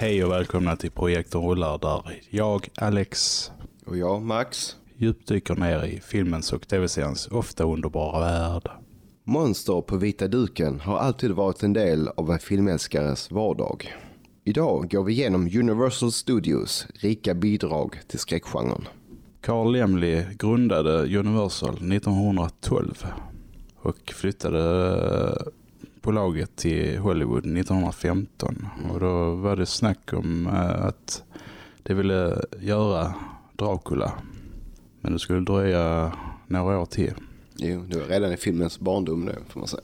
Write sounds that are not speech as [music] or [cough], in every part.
Hej och välkomna till Projekten rullar där jag, Alex, Och jag, Max. djupdyker ner i filmens och tv-seriens ofta underbara värld. Monster på vita duken har alltid varit en del av en filmälskares vardag. Idag går vi igenom Universal Studios rika bidrag till skräckgenren. Carl Lemley grundade Universal 1912 och flyttade bolaget till Hollywood 1915. Och då var det snack om eh, att de ville göra Dracula. Men det skulle dröja några år till. Jo, det var redan i filmens barndom nu får man säga.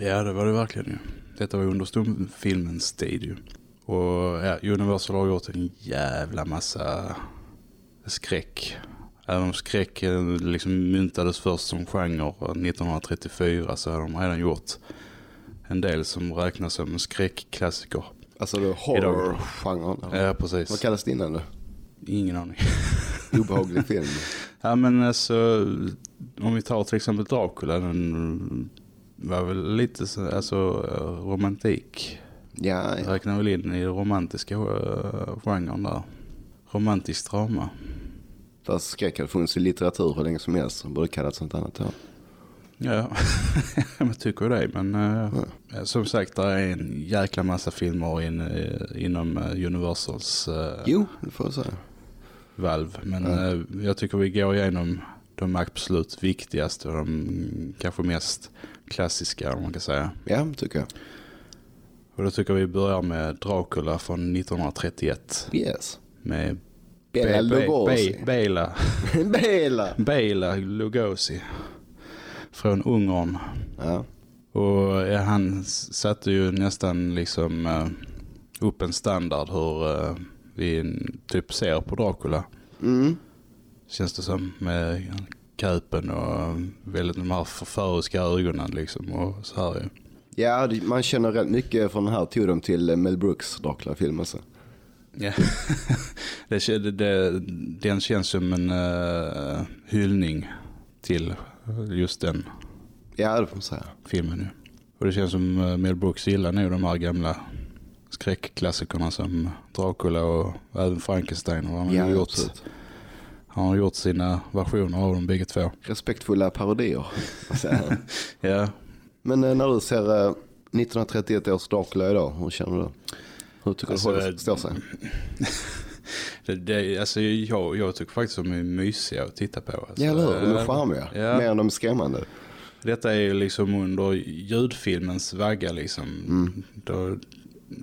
Ja, det var det verkligen ju. Detta var under stumfilmens tid ju. Och ja, Universal har gjort en jävla massa skräck. Även om skräck eh, liksom myntades först som genre 1934 så har de redan gjort en del som räknas som skräckklassiker. Alltså horror-genren. Ja, precis. Vad kallas det innan då? Ingen aning. [laughs] Obehaglig film. Ja, men alltså om vi tar till exempel Dracula, den var väl lite så, alltså romantik. Ja, ja. räknar väl in i det romantiska uh, genren där. Romantiskt drama. Fast skräck har funnits i litteratur hur länge som helst. De borde kallas något annat. Ja. Ja, [laughs] jag tycker det. Men uh, som sagt, det är en jäkla massa filmer in, uh, inom uh, Universals Jo, får säga. valv. Men Ja. jag tycker vi går igenom de absolut viktigaste och de kanske mest klassiska om man kan säga. Ja, tycker jag. Och då tycker vi börjar med Dracula från 1931 Yes. med Bela Be- Be- Lugosi. Be- Bela. [laughs] Bela! Bela Lugosi från Ungern. Ja. Och ja, han satte ju nästan liksom eh, upp en standard hur eh, vi typ ser på Dracula. Mm. Känns det som med köpen och väldigt de här förföriska ögonen liksom och så här ju. Ja, man känner rätt mycket från den här tog de till eh, Mel Brooks Dracula-film. Alltså. Ja. [laughs] det, det, den känns som en eh, hyllning till just den Ja, det får man säga. filmen ju. Och det känns som eh, Mel Brooks gillar nog de här gamla skräckklassikerna som Dracula och även Frankenstein. Och han, har Ja, gjort, absolut. han har gjort sina versioner av dem bägge två. Respektfulla parodier. [laughs] Ja, Men eh, när du ser eh, 1931 års Dracula idag, hur känner du? Hur tycker Alltså, du eh, det står sig? [laughs] det, det, alltså jag, jag tycker faktiskt de är mysiga att titta på. Alltså, Ja, eller hur? De är charmiga. ja. Mer än de skrämmande. Detta är ju liksom under ljudfilmens vagga liksom. Mm. Då,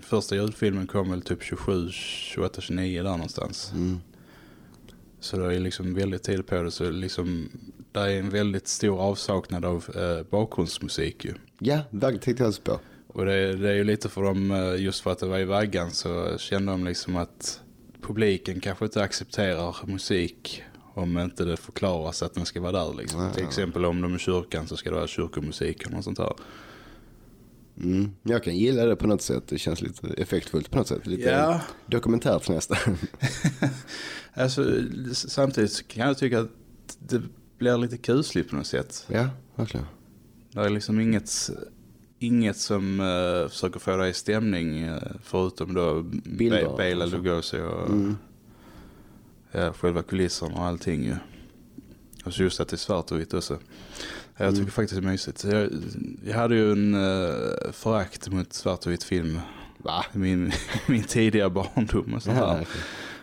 första ljudfilmen kom väl typ 27, 28, 29 där någonstans. Mm. Så det är liksom väldigt tid på det. Så liksom, det är en väldigt stor avsaknad av eh, bakgrundsmusik ju. Ja, verkligen tänkte jag också på. Och det, det är ju lite för dem, eh, just för att det var i vaggan så kände de liksom att publiken kanske inte accepterar musik om inte det förklaras att den ska vara där liksom. Ja. Till exempel om de är kyrkan så ska det vara kyrkomusik och sånt här. Mm. Jag kan gilla det på något sätt. Det känns lite effektfullt på något sätt. Lite Ja. dokumentärt nästan. [laughs] Alltså, samtidigt kan jag tycka att det blir lite kusligt på något sätt. ja, verkligen. Det är liksom inget, inget som uh, försöker få dig i stämning uh, förutom då Bilder, Be- Bela alltså. Lugosi och Mm. ja, själva kulisserna och allting ju. Och så just att det är svart och vitt också. Jag tycker Mm. faktiskt det är mysigt. Jag, jag hade ju en uh, förakt mot svart och vitt film Va? min, [laughs] min tidiga barndom och sånt Ja, okej.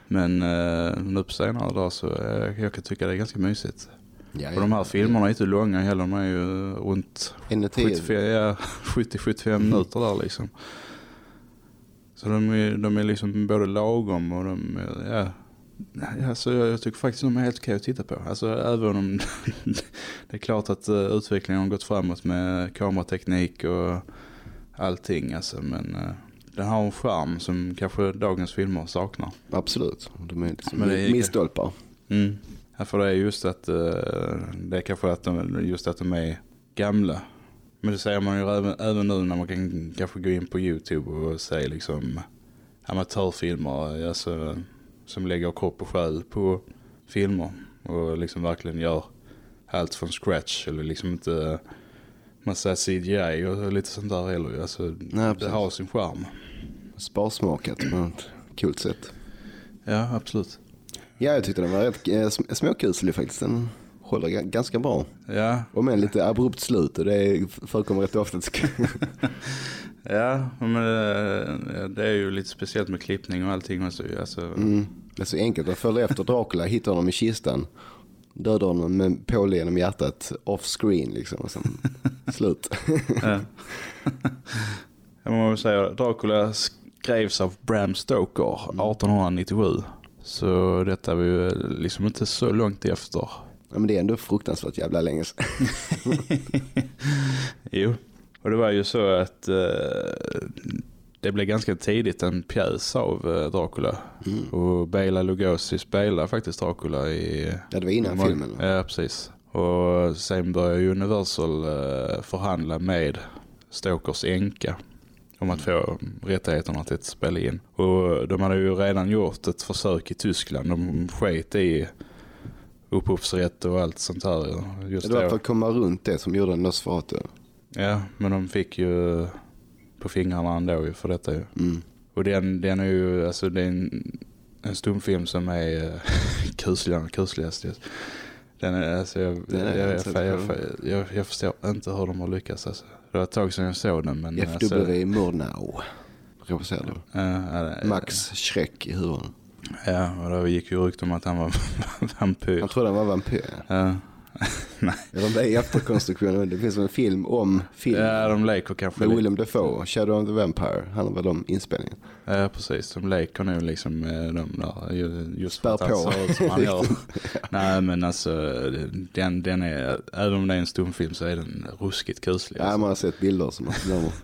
Men uh, nu på senare dag så uh, jag kan tycka det är ganska mysigt. Ja, Och de här filmerna är inte långa heller, de är ju runt En och tio. 75 ja, 70-75 minuter där liksom. Så de är, de är liksom både lagom och de är, ja. Alltså jag, tycker faktiskt de är helt okej att titta på. Alltså även om [laughs] det är klart att uh, utvecklingen har gått framåt med kamerateknik och allting alltså. Men uh, den har en charm som kanske dagens filmer saknar. Absolut. De är liksom milstolpar. Mm. Ja, för det är just att uh, det är kanske att de, just att de är gamla. Men det säger man ju även, även nu när man kan kanske gå in på Youtube och se liksom amatörfilmer alltså, som lägger kropp och själ på filmer och liksom verkligen gör allt från scratch eller liksom inte massa CGI och lite sånt där heller. Alltså, Nej, det har sin charm. sparsmakat på ett coolt sätt. Ja, absolut. Ja, jag tyckte den var rätt eh, sm- småkuslig faktiskt. Den håller ga- ganska bra. Ja, Och med lite abrupt slut och det förekommer rätt ofta. [laughs] ja men det, det är ju lite speciellt med klippning och allting. Alltså, Mm. Det är så enkelt. De följer efter Dracula, hittar honom i kistan, dödar honom med påle genom hjärtat off screen liksom. Och sen [laughs] slut. Ja. [laughs] Jag måste säga, Dracula skrevs av Bram Stoker 1897. Så detta var ju liksom inte så långt efter. ja, men det är ändå fruktansvärt jävla länge sedan. [laughs] Jo, och det var ju så att eh, det blev ganska tidigt en pjäs av eh, Dracula. Och Bela Lugosi spelar faktiskt Dracula i... Ja, det var innan filmen. Ja, precis. Och sen började Universal eh, förhandla med Stokers änka om att få rättigheterna till att spela in. Och de hade ju redan gjort ett försök i Tyskland. De sket i upphovsrätt och allt sånt här. Just Det var för att komma runt det som gjorde Nosferatu. Ja, men de fick ju på fingrarna ändå för detta ju. Mm. Och den, den är ju, alltså det är en, en stumfilm som är uh, [laughs] kusligare än kusligast. just. Den är, alltså jag, Den är jag, jag, jag, jag förstår inte hur de har lyckats alltså. Det var ett tag sedan jag såg den men alltså, FW Murnau regisserade. det- Max Schreck i huvudet. Ja, och då gick ju rykte om att han var [laughs] vampyr. Han trodde han var vampyr. Ja. [laughs] Det var med i efterkonstruktionen. Det finns en film om film. ja, de leker kanske Med. William Dafoe, Shadow of the Vampire. Han har väl om inspelningen. Ja, precis. De leker nu liksom med de där, ju- just Spär för att han på. ut som han [laughs] gör. Nej, men alltså, den, den är, även om det är en stumfilm så är den ruskigt kuslig. Ja, Alltså. man har sett bilder som man glömmer. [laughs]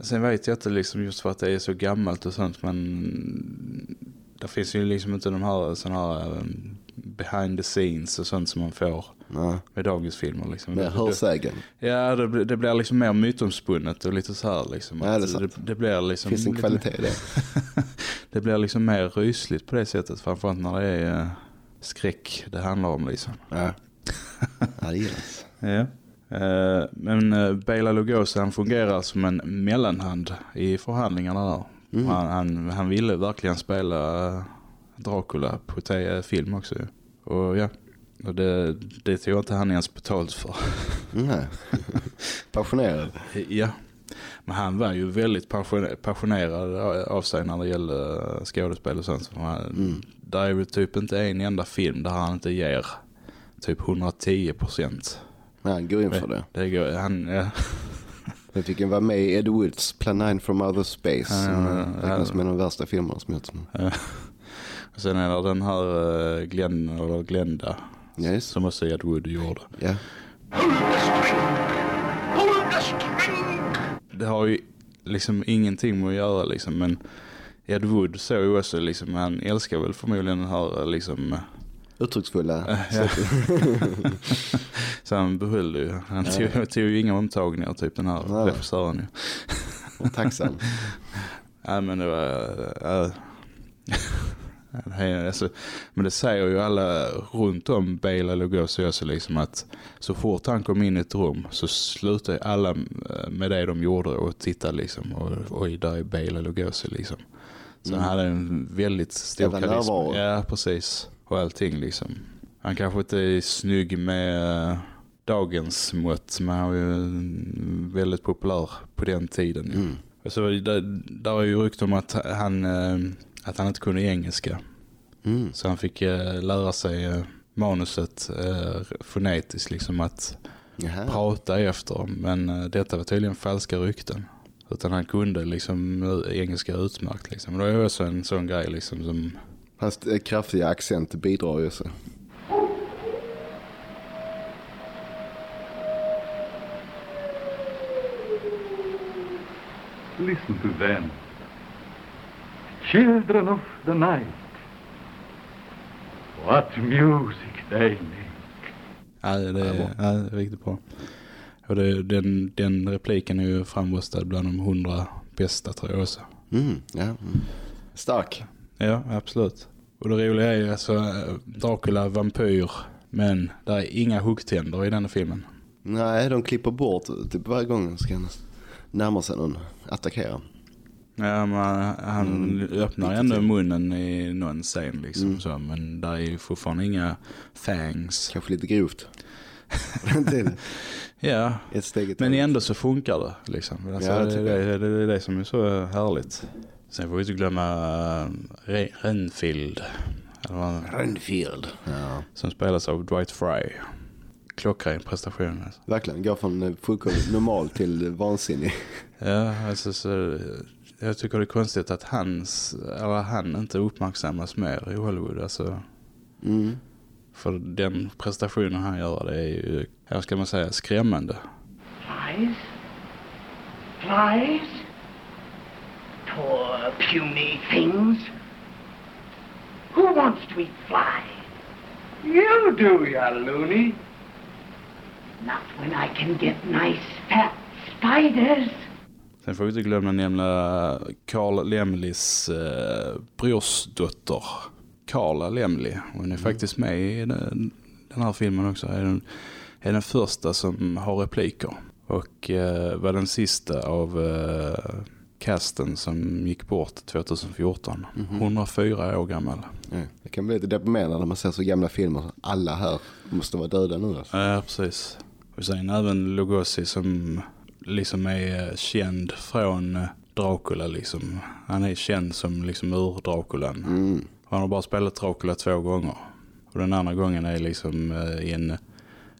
Sen vet jag inte liksom just för att det är så gammalt och sånt, men det finns ju liksom inte de här, såna här um, behind the scenes och sånt som man får Ja, med dagens filmer. Liksom. mer hörsägen. Ja, det, det blir liksom mer mytomspunnet och lite så här liksom. Ja, det det, det blir liksom... Finns en lite- kvalitet i det. [laughs] Det blir liksom mer rysligt på det sättet. Framförallt när det är eh, skräck det handlar om liksom. Ja, [laughs] ja det gillas. Ja. Eh, Men uh, Bela Lugosi han fungerar som en mellanhand i förhandlingarna där. Mm. Han, han, han ville verkligen spela eh, Dracula på film också. Och ja, och det, det tog inte han ens betalt för. Nej. [laughs] Passionerad. Ja, men han var ju väldigt passion- passionerad av sig när det gällde skådespel och sånt. Han, Mm. Där är ju typ inte en enda film där han inte ger typ 110 procent. Ja, han går in för det. Det går, han, ja, Vi fick en vara med i Ed Woods Plan 9 from Outer Space. Ja, Som ja, ja. räknas som en av de värsta filmerna som gjorts. och sen är det den här eh, Glenn eller Glenda Ja, just som också Ed Wood gjorde. Ja. Det har ju liksom ingenting med att göra liksom, men Ed Wood såg ju också liksom, han älskar väl förmodligen den här liksom Uttrycksfulla. [laughs] Ja. [laughs] Så han behöll ju. Han tog, tog ju inga omtagningar typ den här Nej. regissören ju. Och tacksam. [laughs] Ja men det var... Äh, alltså, men det säger ju alla runt om Bela Lugosi också liksom att så fort han kom in i ett rum så slutade alla äh, med det de gjorde och tittade liksom och oj där är Bela Lugosi liksom. Så han hade en väldigt stor karisma. närvaro. Ja precis. Och allting liksom. Han kanske inte är snygg med äh, dagens mått men han var ju mm, väldigt populär på den tiden. Mm. Så där, där är ju rykte om att han, eh, att han inte kunde engelska. Mm. Så han fick eh, lära sig eh, manuset eh, fonetiskt, liksom att Jaha. prata efter. Men eh, detta var tydligen falska rykten. Utan han kunde liksom eh, engelska utmärkt. Liksom. Det är också en sån grej liksom som... Fast eh, kraftiga accent bidrar ju så. Listen to them. Children of the night. What music they make. Ja, det, är, ja, det är riktigt bra. Och det, den, den repliken är ju framröstad bland de hundra bästa tror jag också. Mm. Ja. Mm. Stark. Ja, absolut. Och det roliga är ju alltså Dracula vampyr, men det är inga huggtänder i den här filmen. Nej, de klipper bort typ varje gång ska närma sig någon attackera. Ja, men han Mm, öppnar ändå till. munnen i någon scen liksom Mm. så. Men där är ju fortfarande inga fangs. Kanske lite grovt. [laughs] Ja, men ändå så funkar det liksom. Alltså, Ja, det, det, det, det är det som är så härligt. Sen får vi inte glömma uh, Re- Renfield. Renfield. Ja. som spelas av Dwight Fry. Klockren prestation. Alltså. Verkligen, går från eh, fullkomligt normal till vansinnig. Ja, alltså så, jag tycker det är konstigt att hans, eller han inte uppmärksammas mer i Hollywood. Alltså, Mm. för den prestationen han gör, det är ju, här ska man säga, skrämmande. Flies? Flies? Poor puny things. Who wants to eat fly? You do, ya loony. Not when I can get nice fat spiders. Sen får vi inte glömma nämna Carl Lemleys eh, brorsdotter. Carla Lemley. Hon är faktiskt med i den, den här filmen också. Är den, är den första som har repliker. Och eh, var den sista av eh, casten som gick bort 2014. 104 år gammal. Ja. Det kan bli lite deprimerande när man ser så gamla filmer. Alla här måste vara döda nu alltså. Ja, precis. Och sen även Lugosi som liksom är eh, känd från eh, Dracula liksom. Han är känd som liksom ur Draculan. Mm. Han har bara spelat Dracula två gånger. Och den andra gången är liksom eh, i en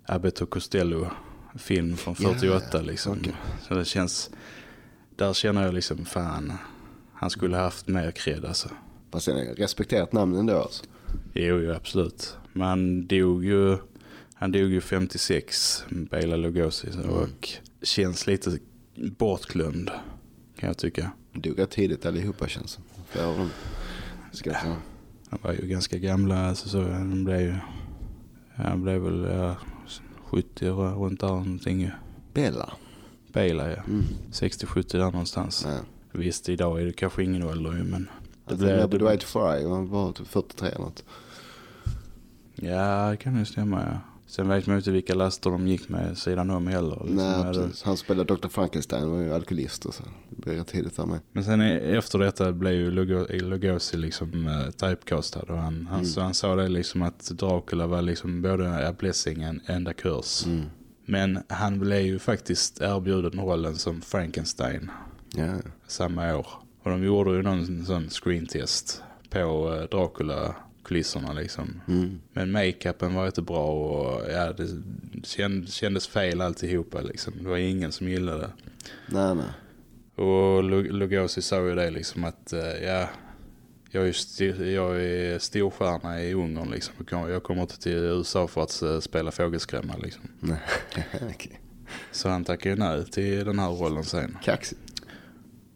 Abbott och Costello film från Ja, 48 liksom. okej. Så det känns, där känner jag liksom fan, han skulle ha haft mer cred alltså. Fast sen respekterat namn ändå alltså. Jo, jo absolut. Men han dog ju, han dog ju 56, Bela Lugosi. Och känns lite bortglömd kan jag tycka. Rätt tidigt allihopa känns det. Av dem. Ska jag säga. Han var ju ganska gamla, alltså så han blev ju, han blev väl ja, 70 år, runt där någonting ju. Bella. Bela ja, Mm. 60-70 där någonstans. Nej. Visst, idag är det kanske ingen ålder men Det blev- blev det- Dwight Fry. Han var typ 43 eller något. ja, det kan ju stämma ja. Sen vet man inte vilka laster de gick med sidan om heller. liksom. Nej, precis. Han spelade Dr. Frankenstein. var ju alkoholist och så. Det blev rätt tidigt där med. Men sen efter detta blev ju Lugo- Lugosi liksom uh, typecastad och han, han, Mm. så han sa det liksom att Dracula var liksom både a blessing and, and a curse. Mm. Men han blev ju faktiskt erbjuden rollen som Frankenstein ja. samma år. Och de gjorde ju någon sån screentest på uh, Dracula-kulisserna liksom. Mm. Men makeupen var inte bra och ja, det känd, kändes fel alltihopa liksom. Det var ingen som gillade det. Nej, nej. Och Lu- Lugosi sa ju det liksom att eh, ja, jag är, st- jag är storstjärna i Ungern liksom. Jag kommer- inte till USA för att eh, spela fågelskrämma liksom. [laughs] Okej. Så han tackade nej till den här rollen sen. Kaxigt.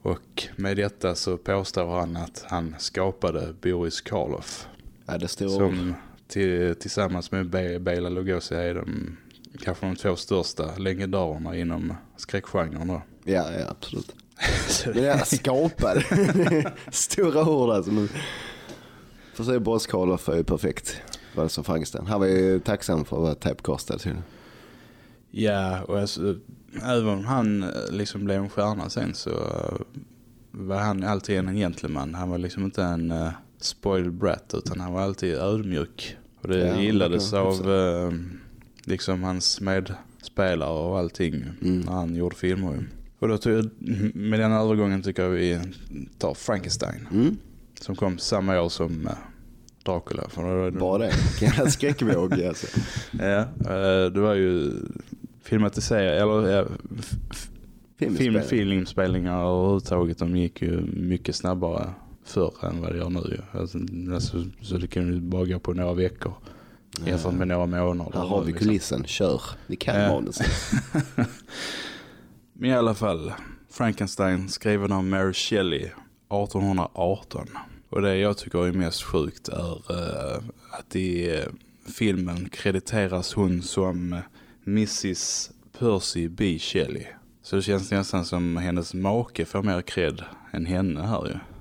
Och med detta så påstår han att han skapade Boris Karloff. Ja, det är ord. Som till, tillsammans med Be- Bela Lugosi är de kanske de två största legendarerna inom skräckgenren då. Ja, ja, absolut. [laughs] Men jag skapade. [laughs] Stora ord alltså. Men... För sig Karloff är ju perfekt. Var det som Frankenstein. Han var ju tacksam för att vara typecastad till. Ja, och alltså, även om han eh, liksom blev en stjärna sen så eh, var han alltid en gentleman. Han var liksom inte en uh, spoiled brat utan han var alltid ödmjuk. Och det Ja, gillades verkligen. av eh, liksom hans medspelare och allting Mm. när han gjorde filmer. Och då tog, med den övergången tycker jag vi tar Frankenstein Mm, som kom samma år som eh, Dracula. För då, bara det. Vilken skräckvåg [laughs] alltså. Ja, eh, det var ju filmatiserat, eller ja, f- f- film, Filminspelning. filminspelningar överhuvudtaget, de gick ju mycket snabbare förr än vad det gör nu. Alltså, alltså, så det kan ju bara gå på några veckor jämfört med några månader. Här har vi liksom. kulissen. Kör. Ni kan Ja. manuset. [laughs] Men i alla fall, Frankenstein skriven av Mary Shelley 1818. Och det jag tycker är mest sjukt är eh, att i eh, filmen krediteras hon som Mrs. Percy B. Shelley. Så det känns nästan som hennes make får mer cred än henne här ju.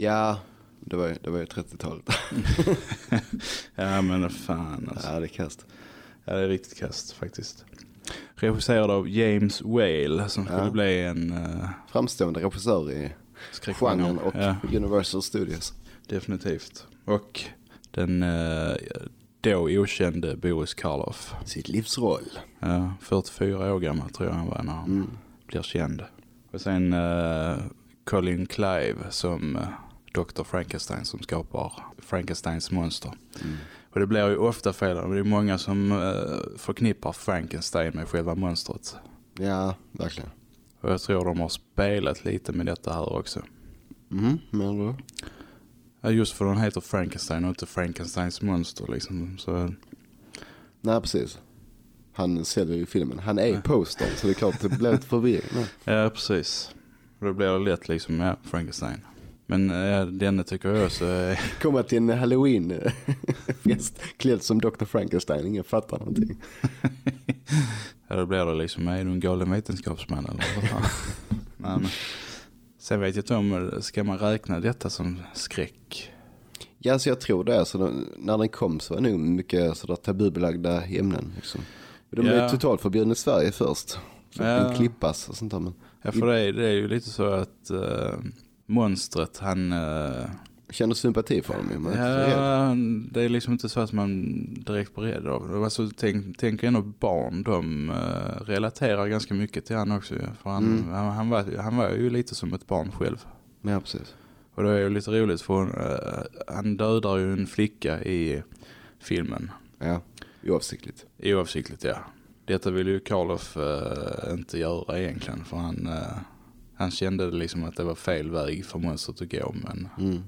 Ja, det var, det var ju 30-talet. [laughs] Ja men fan alltså. ja, det är kast. Ja, det är riktigt kast faktiskt. Regisserad av James Whale som skulle Ja. bli en... eh, Framstående regissör i genren och Ja, Universal Studios. definitivt. Och den eh, då okände Boris Karloff. Sitt livsroll. Ja, 44 år gammal tror jag han var när han Mm. blir känd. Och sen eh, Colin Clive som Dr. Frankenstein som skapar Frankensteins monster. Mm. Och det blir ju ofta fel. Det är många som eh, förknippar Frankenstein med själva monstret. Ja, verkligen. Och jag tror de har spelat lite med detta här också. Mm, men då? Ja, just för den heter Frankenstein och inte Frankensteins monster liksom. Så, Nej, precis. Han säljer ju filmen. Han är postern, så det är klart det blev lite förvirring. [laughs] ja, precis. Då blir det lätt liksom, ja, Frankenstein. Men ja, denna tycker jag också är... [laughs] Komma till en halloween-fest [laughs] klädd som Dr. Frankenstein. Ingen fattar någonting. [laughs] Ja, då blir det liksom, är du en galen vetenskapsman eller vad men, sen vet jag inte om, ska man räkna detta som skräck? Ja, så jag tror det. Så då, när den kom så var det nog mycket sådär tabubelagda ämnen. Liksom. De Ja. är totalt förbjudna i Sverige först. Så Ja. den klippas och sånt där. Men Ja, för det är, det är ju lite så att uh, monstret, han... eh, känner sympati för så rädd. ja, det är liksom inte så att man direkt blir rädd av. Alltså, tänk, tänk ändå barn, de eh, relaterar ganska mycket till han också. För han, Mm. han, han, var, han var ju lite som ett barn själv. Ja, precis. Och det är ju lite roligt för hon, eh, han dödar ju en flicka i filmen. Ja, oavsiktligt. Oavsiktligt, ja. Detta vill ju Karloff eh, inte göra egentligen. För han, eh, han kände liksom att det var fel väg för monstret att gå. Men Mm.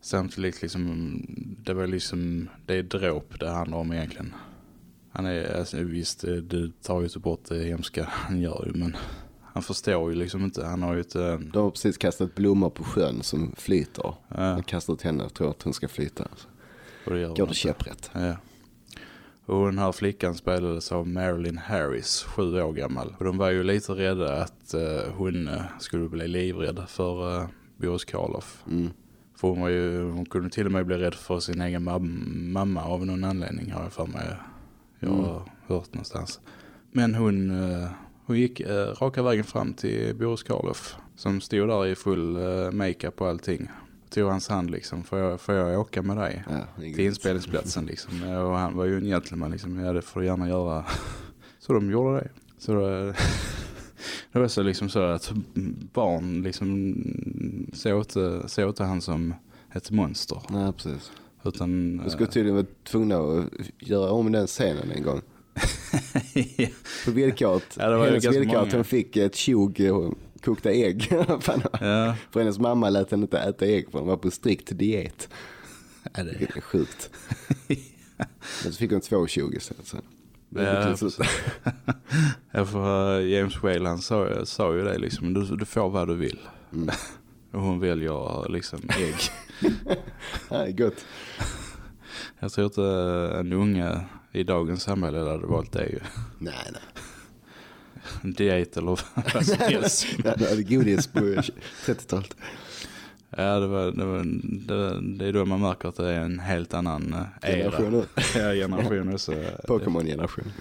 samtidigt liksom, det var liksom, det är dråp det handlar om egentligen. Han är, alltså, visst det, tar ju inte bort det hemska han gör ju. Men han förstår ju liksom inte. Han har ju eh, De har precis kastat blommor på sjön som flyter. Ja. De kastar ut henne och tror att hon ska flyta. Och det gör går han det inte. käpprätt. Ja. Och den här flickan spelades av Marilyn Harris, sju år gammal. Och de var ju lite rädda att eh, hon eh, skulle bli livrädd för uh, Boris Karloff. Mm. För hon, var ju, hon kunde till och med bli rädd för sin egen mam- mamma av någon anledning har jag för mig. Jag har hört någonstans. Men hon, eh, hon gick uh, raka vägen fram till Boris Karloff. Som stod där i full makeup och allting. Tog hans hand liksom, får jag, får jag åka med dig? Ja, till inspelningsplatsen liksom. Och han var ju en gentleman liksom. Ja, det får du gärna göra. [laughs] Så de gjorde det. Så då, [laughs] det var så liksom så att barn liksom såg inte, såg inte han som ett monster. Nej, precis. Utan... De skulle tydligen vara tvungna att göra om den scenen en gång. [laughs] ja, På villkor att, Ja, det var hennes ganska villkor att många. hon fick ett tjog eh, kokta ägg. [laughs] Ja. för hennes mamma lät henne inte äta ägg för hon var på strikt diet. Ja, det, är sjukt. [laughs] Men så fick hon två tjog istället. Så. Ja, [laughs] ja, för eh, James Whale han sa, sa ju det liksom. Du, du får vad du vill. Mm. Och hon väljer liksom ägg. Ja, gott. Jag tror inte en unge i dagens samhälle hade valt det ju. Nej, nej. Diet eller helst. Ja, det godis på 30-talet. Ja, det, var, det, var, det, det är då man märker att det är en helt annan eh, era. Generation nu. [laughs] Ja, generation också. [laughs] Pokémon-generation.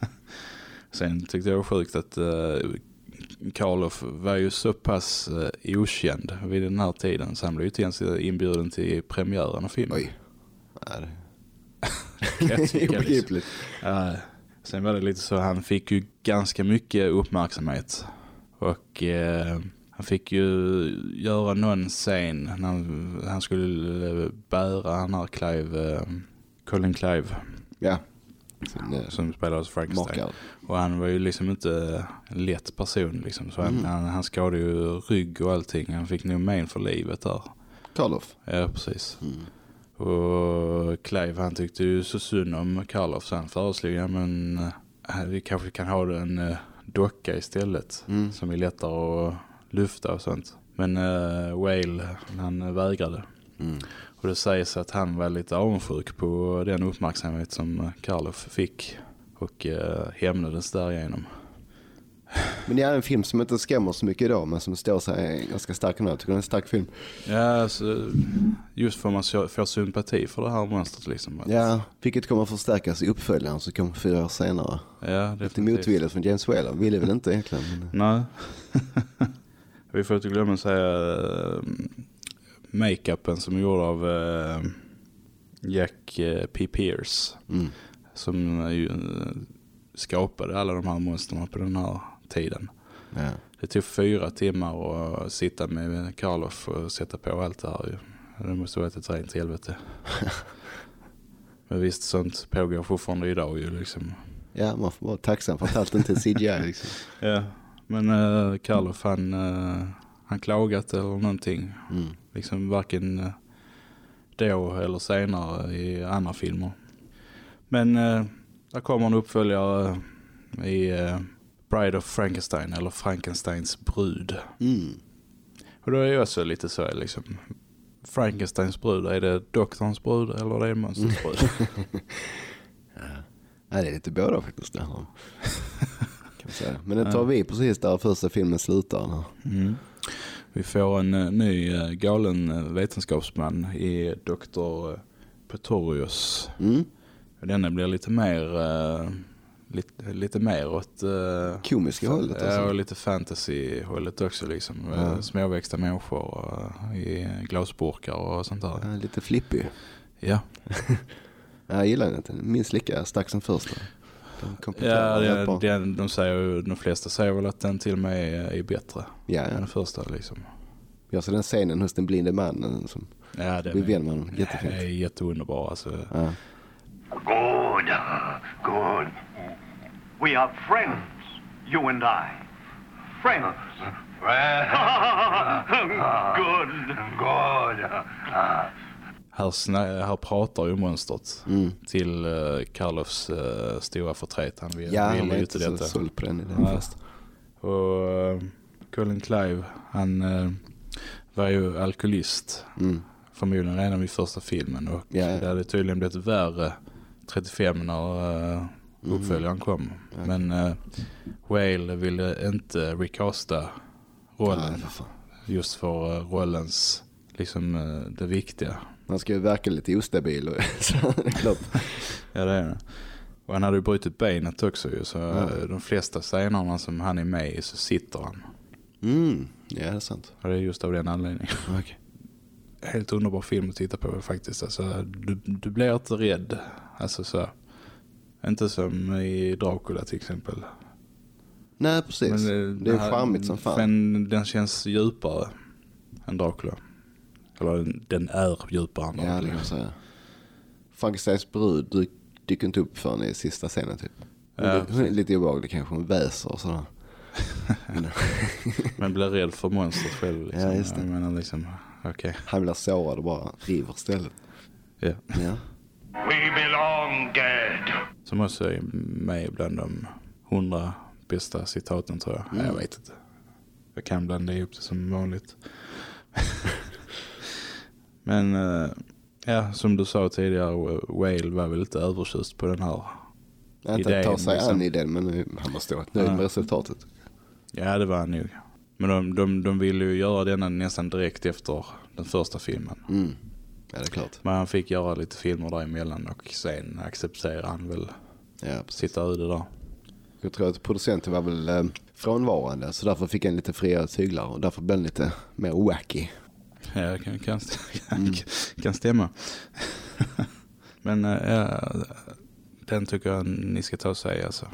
[laughs] Sen tyckte jag var sjukt att uh, Karloff var ju så pass uh, okänd vid den här tiden. Så han blev ju inte ens inbjuden till premiären av filmen. Oj. Kan jag tycka, liksom. Obegripligt. Sen var det lite så, han fick ju ganska mycket uppmärksamhet. Och eh, han fick ju göra någon scen när han, han skulle bära han här Clive, eh, Colin Clive, Ja. Eh, som spelades Frankenstein. makar. Och han var ju liksom inte en lätt person liksom. Så han, Mm. han, han skadade ju rygg och allting. Han fick nog men för livet där. Karloff. Ja, precis. Mm. Och Clive han tyckte ju så synd om Karloff så han föreslog ja men eh, vi kanske kan ha en eh, docka istället Mm. som är lättare att lyfta och sånt. Men uh, Whale han vägrade. Mm. Och det sägs att han var lite avundsjuk på den uppmärksamhet som Karloff fick och uh, hämnades därigenom. Men det är en film som inte skrämmer så mycket idag men som står sig ganska stark nu. Jag tycker det är en stark film. Ja, alltså, just för att man får sympati för det här monstret liksom. Att, Ja, vilket kommer förstärkas i uppföljaren som kommer fyra år senare. ja Lite motvilligt från James Whale. Ville väl inte egentligen. Men... Nej. [laughs] Vi får inte glömma att säga uh, makeupen som är gjord av uh, Jack uh, P. Pierce. Mm. Som ju skapade alla de här monsterna på den här tiden. Ja. Det tog fyra timmar att sitta med Karloff och sätta på allt det här. ju. Det måste varit ett rent helvete. [laughs] Men visst, sånt pågår fortfarande idag ju liksom. ja, man får vara tacksam för att allt inte är CGI [laughs] liksom. Ja, men uh, Karloff han, uh, han klagat eller någonting. Mm. Liksom varken uh, då eller senare i andra filmer. Men uh, där kommer en uppföljare uh, i uh, Bride of Frankenstein eller Frankensteins brud. Mm. Och då är jag också lite så liksom. Frankensteins brud, är det doktorns brud eller är det monsters brud? [laughs] Ja, det är lite båda faktiskt. Det här. kan man säga. Men det tar vi precis där första filmen slutar. Mm. Vi får en uh, ny uh, galen uh, vetenskapsman i Dr. Pretorius. Mm. Denna blir lite mer lite, lite mer åt uh, Komiska hållet ja, alltså. och lite fantasy-hållet också liksom. Ja. Uh, småväxta människor uh, i glasburkar och sånt där. Ja, lite flippig. Ja, [laughs] Ja, Jag gillar den inte. Minst lika stark som första. De ja det, det, de, säger, de flesta säger väl att den till och med är, är bättre Ja, än ja. den första liksom. Jag ser den scenen hos den blinde mannen som Ja, den blir vän med honom. Jättefint. är jätteunderbar alltså. Ja. Good, good. We are friends, you and I. Friends. [laughs] good. Good. Här, här pratar ju monstret Mm. till uh, Karloffs uh, stora förtret. Han vill, Ja, vill han inte så detta. den i den Nej. först. Och uh, Colin Clive, han uh, var ju alkoholist. Mm. Förmodligen redan vid första filmen. Och Ja, ja. det hade tydligen blivit värre 35 när uh, uppföljaren kom. Okej. Men uh, Whale ville inte recasta rollen. Nej. Just för uh, rollens, liksom uh, det viktiga. Han ska ju verka lite ostabil. [laughs] Ja det är det. Och han hade ju brutit benet också ju. Så Ja. de flesta scenerna som han är med i så sitter han. Mm. Ja, det är sant. Och det är just av den anledningen. [laughs] Okej. Helt underbar film att titta på faktiskt. Alltså, du, du blir inte rädd. Alltså så. Inte som i Dracula till exempel. Nej, precis. eh, det är den här- charmigt som fan. Men den känns djupare än Dracula. Eller den- är djupare än Ja, det Dracula. kan man säga. Frankensteins brud dy- dyker inte upp förrän i sista scenen typ. Hon, Ja, är- hon är lite obehaglig kanske, hon väser och sådär. [laughs] Men blir rädd för monstret själv. Liksom. Ja, just det. Jag menar liksom, okej. Han blir sårad och bara river istället. Ja. Ja. We belong dead. Som också är med bland de hundra bästa citaten tror jag. Nej, jag vet inte. Jag kan blanda ihop det som vanligt. [laughs] Men eh, ja, som du sa tidigare, Whale var väl lite övertjust på den här. Inte att Idén, ta sig liksom. an i den, men han måste vara nöjd Ja. med resultatet. Ja, det var han nog. Men de, de, de ville ju göra denna nästan direkt efter den första filmen. Mm. Ja, det är klart. Men han fick göra lite filmer däremellan och sen accepterade han väl Ja, sitta öde där. Jag tror att producenten var väl eh, frånvarande, så därför fick han lite friare tyglar och därför blev den lite mer wacky. Ja, kan, kan, [laughs] kan, kan stämma. Men ja, den tycker jag ni ska ta och säga alltså.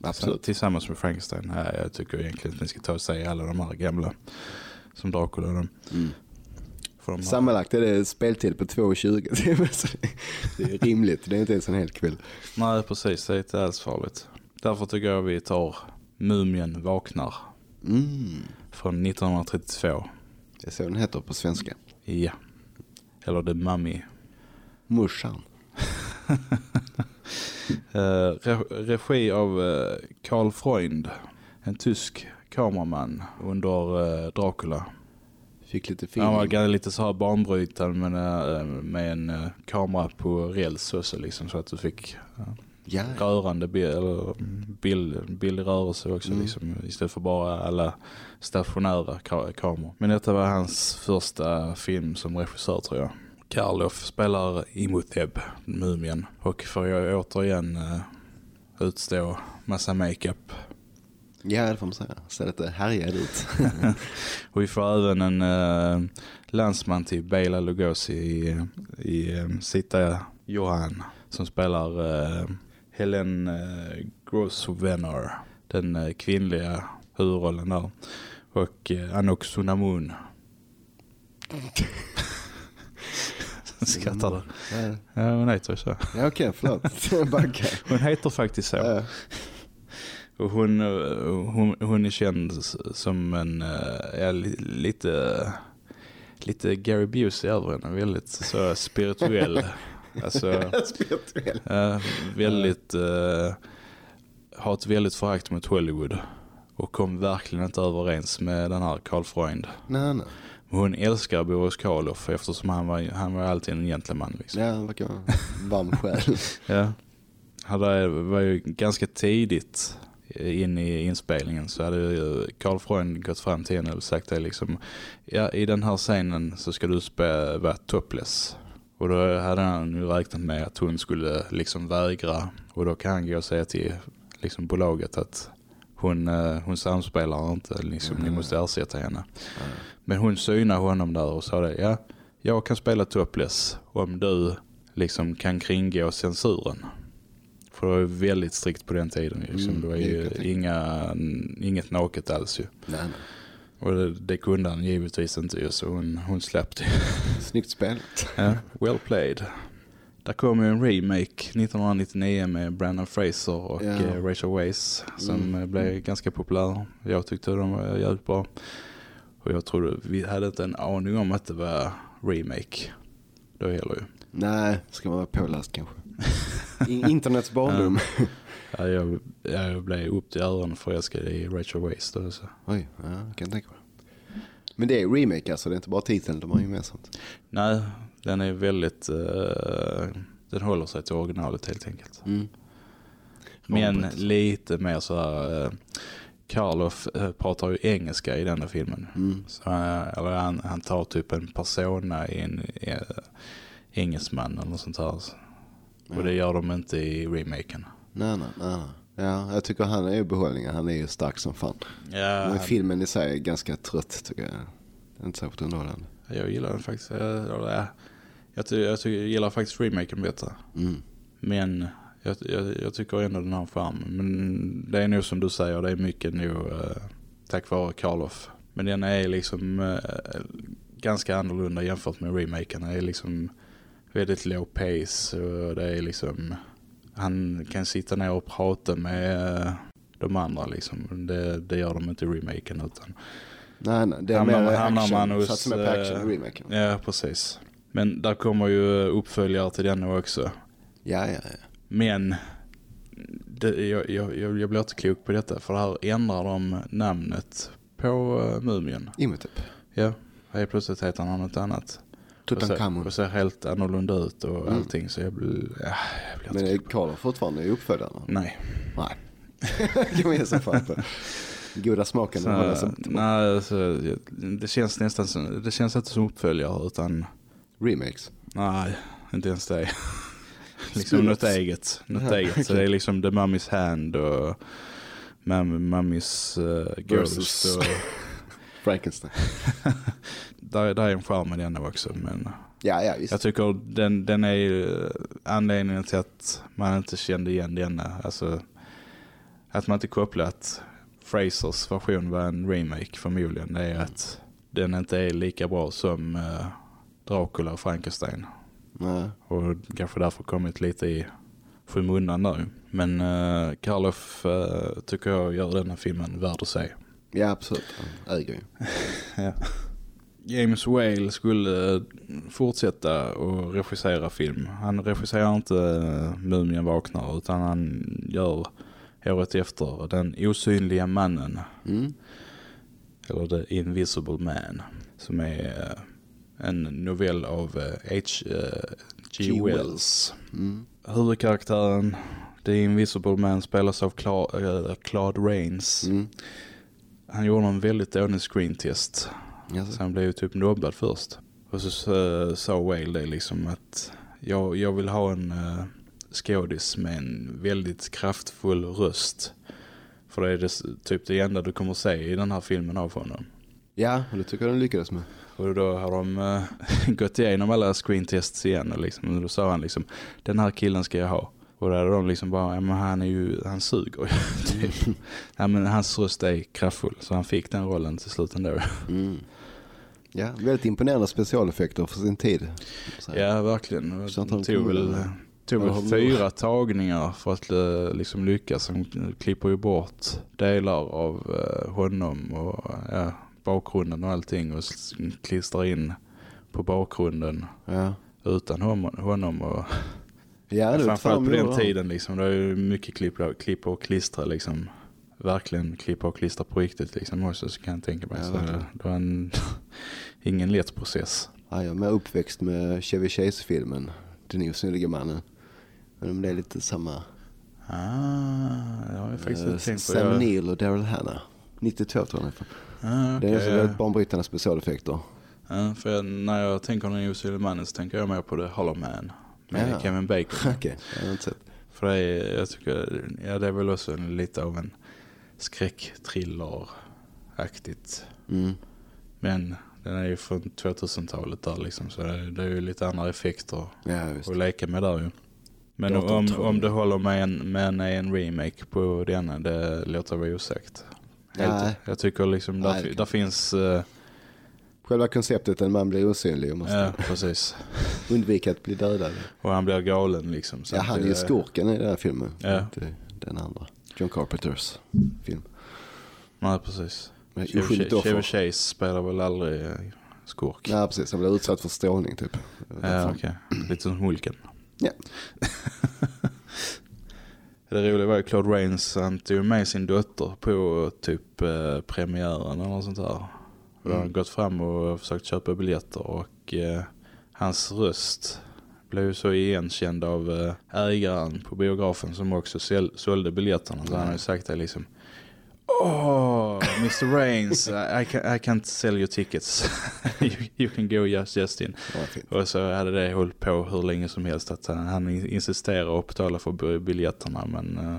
Absolut. Så, tillsammans med Frankenstein. Ja, jag tycker egentligen att ni ska ta och säga alla de här gamla. Som Dracula. Mm. För Sammanlagt är det speltid på 2.20 timmar, så det är rimligt. Det är inte ens en hel kväll. Nej, precis. Det är inte alls farligt. Därför tycker jag vi tar Mumien vaknar. Mm. Från 1932. Det är så den heter på svenska. Ja. Eller The Mummy. Morsan. [laughs] Eh, re regi av uh, Karl Freund, en tysk kameraman under eh, Dracula. Fick lite film. Han var lite så här banbrytande med, eh, med en eh, kamera på räls också liksom, så att du fick eh, ja. rörande bild, eller bild, rörelse också Mm. liksom, istället för bara alla stationära ka kameror. Men detta var hans första film som regissör tror jag. Karloff spelar Imhotep, mumien, och får jag återigen uh, utstå massa makeup. Ja, det får man säga. Ser lite härjad ut. [laughs] Och vi får även en uh, landsman till Bela Lugosi i, i um, Sita Johan som spelar uh, Helen uh, Grosvenor, den uh, kvinnliga huvudrollen där. Och uh, Anok Sunamun. [laughs] Skrattar du? Ja, hon heter ju så. ja okej, förlåt. [laughs] Backa. Hon heter faktiskt så. Och hon, eh, hon, hon är känd som en, eh, ja, li- lite, lite Gary Busey över henne. Väldigt så spirituell. [laughs] alltså, Spirituell. eh, väldigt, uh, har ett väldigt förakt mot Hollywood. Och kom verkligen inte överens med den här Carl Freund. Nej, nej. Hon älskar Boris Karloff eftersom han var, han var alltid en gentleman. Liksom. Ja, han verkar varm själ. [laughs] Ja. Hade, var ju ganska tidigt in i inspelningen så hade ju Carl Freund gått fram till henne och sagt det liksom ja i den här scenen så ska du vara topless. Och då hade han ju räknat med att hon skulle liksom vägra och då kan han gå och säga till liksom bolaget att hon, eh, hon samspelar inte, liksom, ni måste ersätta henne. Men hon synade honom där och sa det, ja jag kan spela topless om du liksom kan kringgå censuren. För det var ju väldigt strikt på den tiden. Liksom. Mm, det var ju inga, inget naket alls ju. nej, nej. Och det, det kunde han givetvis inte ju, så hon, hon släppte. [laughs] Snyggt spelat. ja, well played. Där kom ju en remake 1999 med Brandon Fraser och Ja. eh, Rachel Weisz som Mm. eh, blev ganska populär. Jag tyckte de var jävligt bra. Och jag trodde, vi hade inte en aning om att det var remake. Då heller ju. Nej, ska man vara påläst kanske. Internets barndom. Ja, jag, jag blev upp till öronen förälskad i Rachel Weisz då. Så. Oj, ja, jag kan tänka mig. Men det är remake alltså, det är inte bara titeln de har gemensamt. Nej, den är väldigt... eh, den håller sig till originalet helt enkelt. Mm. Men lite mer så här... Uh, Karloff eh, pratar ju engelska i denna filmen. Mm. Så, eller han, han tar typ en persona i en uh, engelsman eller något sånt här. Och det gör de inte i remaken. Nej, nej, nej. Ja, jag tycker han är ju behållningen. Han är ju stark som fan. Ja, Men filmen i sig är ganska trött tycker jag. Det är inte särskilt underhållande. jag gillar den faktiskt. Jag, jag, jag, ty- jag, ty- jag gillar faktiskt remaken bättre. Mm. Men jag, jag, jag tycker ändå den har charm. Men det är nog som du säger, det är mycket nog uh, tack vare Karloff. Men den är liksom uh, ganska annorlunda jämfört med remaken. Det är liksom väldigt low pace och det är liksom han kan sitta ner och prata med de andra liksom. Det, det gör de inte i remaken utan Nej, nej. Det är Hamnar- mer hamnar action. man hos, mer på action eh, i remaken. ja precis. Men där kommer ju uppföljare till den nu också. Ja, ja, ja. Men det, jag, jag, jag blir inte klok på detta för här ändrar de namnet på uh, Mumien. Imhotep. Ja, helt plötsligt heter han något annat. Tutankhamun. och ser helt annorlunda ut och Mm. allting så jag blir, ja, jag blir Men är. Karl fortfarande uppföljaren? Nej. Nej. kan man ge sig fan på. Goda smaken. Så, på. nej, så, det känns nästan som, det känns inte som uppföljare utan Remakes. nej, inte ens det. [laughs] liksom Spin-offs. något eget. Något Ja, eget. Så det är liksom The Mummy's Hand och Mummy's uh, Ghost. Och, [laughs] Frankenstein. [laughs] där, där är en charm med den också. Men Ja, ja, visst. jag tycker den, den är ju anledningen till att man inte kände igen denna. Alltså att man inte kopplat Frasers version var en remake förmodligen. Det är att den inte är lika bra som uh, Dracula och Frankenstein. Nej. Och kanske därför kommit lite i skymundan ju. Men uh, Karloff uh, tycker jag gör denna filmen värd att se. Ja, absolut. Han äger ju. [laughs] Ja. James Whale skulle eh, fortsätta och regissera film. Han regisserar inte uh, Mumien vaknar utan han gör året efter Den osynliga mannen. Mm. Eller The Invisible Man. Som är eh, en novell av eh, H.G. G. Wells. Mm. Huvudkaraktären The Invisible Man spelas av Cla- eh, Claude Rains. Mm. Han gjorde en väldigt dålig screentest. Jaså. Så han blev ju typ nobbad först. Och så uh, sa Whale det liksom att jag, jag vill ha en uh, skådis med en väldigt kraftfull röst. För det är det, typ det enda du kommer se i den här filmen av honom. Ja, och det tycker jag de lyckades med. Och då har de eh, [laughs] gått igenom alla screen tests igen och, liksom, och då sa han liksom den här killen ska jag ha. Och då hade de liksom bara, ja men han är ju, han suger ju. [laughs] typ. ja men hans röst är kraftfull så han fick den rollen till slut ändå. Mm. Ja, väldigt imponerande specialeffekter för sin tid. Så ja verkligen. Så Det tog väl, tog väl fyra tagningar för att eh, liksom lyckas. Han klipper ju bort delar av eh, honom och ja, bakgrunden och allting och klistrar in på bakgrunden Ja, utan honom, och ja det framförallt på den tiden liksom, det är ju mycket klippa och klistra liksom. Verkligen klippa och klistra på riktigt liksom också så kan jag tänka mig. Ja, så verkligen. det var en, [laughs] ingen lätt process. Ja, jag är med uppväxt med Chevy Chase-filmen. Den osynliga mannen. Men det är lite samma. Ah, jag har faktiskt inte tänkt på Sam det. Neill och Daryl Hannah. 92 tror jag. Ah, Det är väldigt banbrytande specialeffekter. Ja, för jag, när jag tänker på den osynliga mannen så tänker jag mer på The Hollow Man. Med Ja. Kevin Bacon. [laughs] Okej, jag har inte sett. För det är, jag tycker, ja det är väl också en, lite av en skräckthriller-aktigt. Mm. Men den är ju från 2000-talet där liksom så det, det är ju lite andra effekter Ja, att leka med där ju. Men om, om jag. det håller med en, med en remake på denna, det låter vara osagt. Helt, Nej. jag tycker liksom, där, Nej, där finns, eh, Själva konceptet en man blir osynlig och måste ja precis. [laughs] undvika att bli dödad. Och han blir galen liksom. så Ja, att han är ju skurken i den här filmen. Ja. Inte den andra. John Carpenters film. Nej precis. Men Chevy. Chase spelar väl aldrig eh, skurk. Nej, precis. Han blir utsatt för strålning typ. Ja, okej. Lite som Hulken. Ja. [laughs] Det roliga var ju Claude Rains, han tog med sin dotter på typ eh, premiären eller något sånt där. Har han Mm. gått fram och försökt köpa biljetter och eh, hans röst blev ju så igenkänd av eh, ägaren på biografen som också säl- sålde biljetterna. Så han har ju sagt det liksom Oh, Mr. Rains, I, can, I can't sell you tickets. [laughs] you, you can go just, just in. Fint. Och så hade det hållit på hur länge som helst att han, han insisterar och betalar för bi- biljetterna men eh,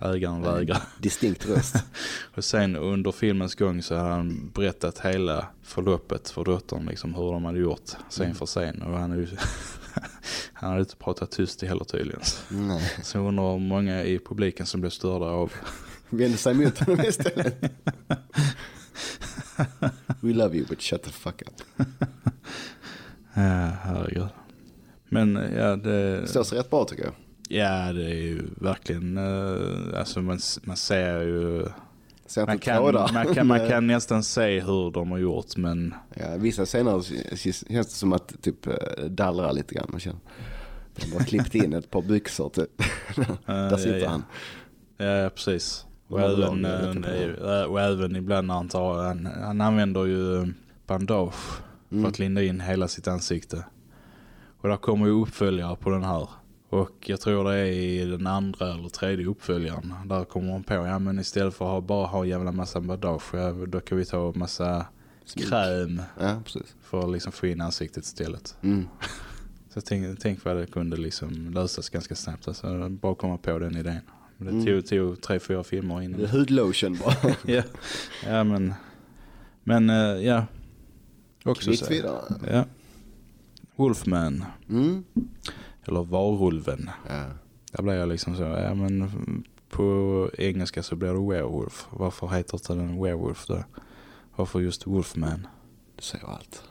Ja. ägaren vägrar. Distinkt röst. [laughs] Och sen under filmens gång så hade han berättat hela förloppet för dottern liksom hur de hade gjort scen för scen och han, är ju, [laughs] han hade inte pratat tyst i heller tydligen. Nej. Så jag undrar hur många i publiken som blev störda av Vände sig mot honom istället. [laughs] We love you but shut the fuck up. [laughs] Ja, herregud. Men ja, det, Står sig rätt bra tycker jag. ja, det är ju verkligen, eh, alltså man, man ser ju Ser Man kan, man, kan, [laughs] man kan nästan se hur de har gjort men Ja, vissa scener känns det som att typ eh, dallrar lite grann. Man känner. De har klippt in ett par byxor typ. [laughs] Där sitter ja. han. ja, precis. Och även, inte eh, och även ibland när han tar, han, han använder ju bandage Mm. för att linda in hela sitt ansikte. Och där kommer ju uppföljare på den här. Och jag tror det är i den andra eller tredje uppföljaren. Där kommer de på, ja men istället för att ha, bara ha en jävla massa bandage, då kan vi ta massa Smink. kräm Ja, för att liksom få in ansiktet istället. Mm. [laughs] Så tänk, tänk vad det kunde liksom lösas ganska snabbt. Alltså, bara komma på den idén. Men det tog, tog tre, fyra filmer Det är innan. hudlotion bara. [laughs] ja. ja, men... Men eh, ja. Också Kvitt så. vidare. Ja. Wolfman. Mm. Eller Varulven. Ja. Där blev jag liksom så. Ja, men på engelska så blir det werewolf. Varför heter det den werewolf då? Varför just Wolfman? Du säger allt.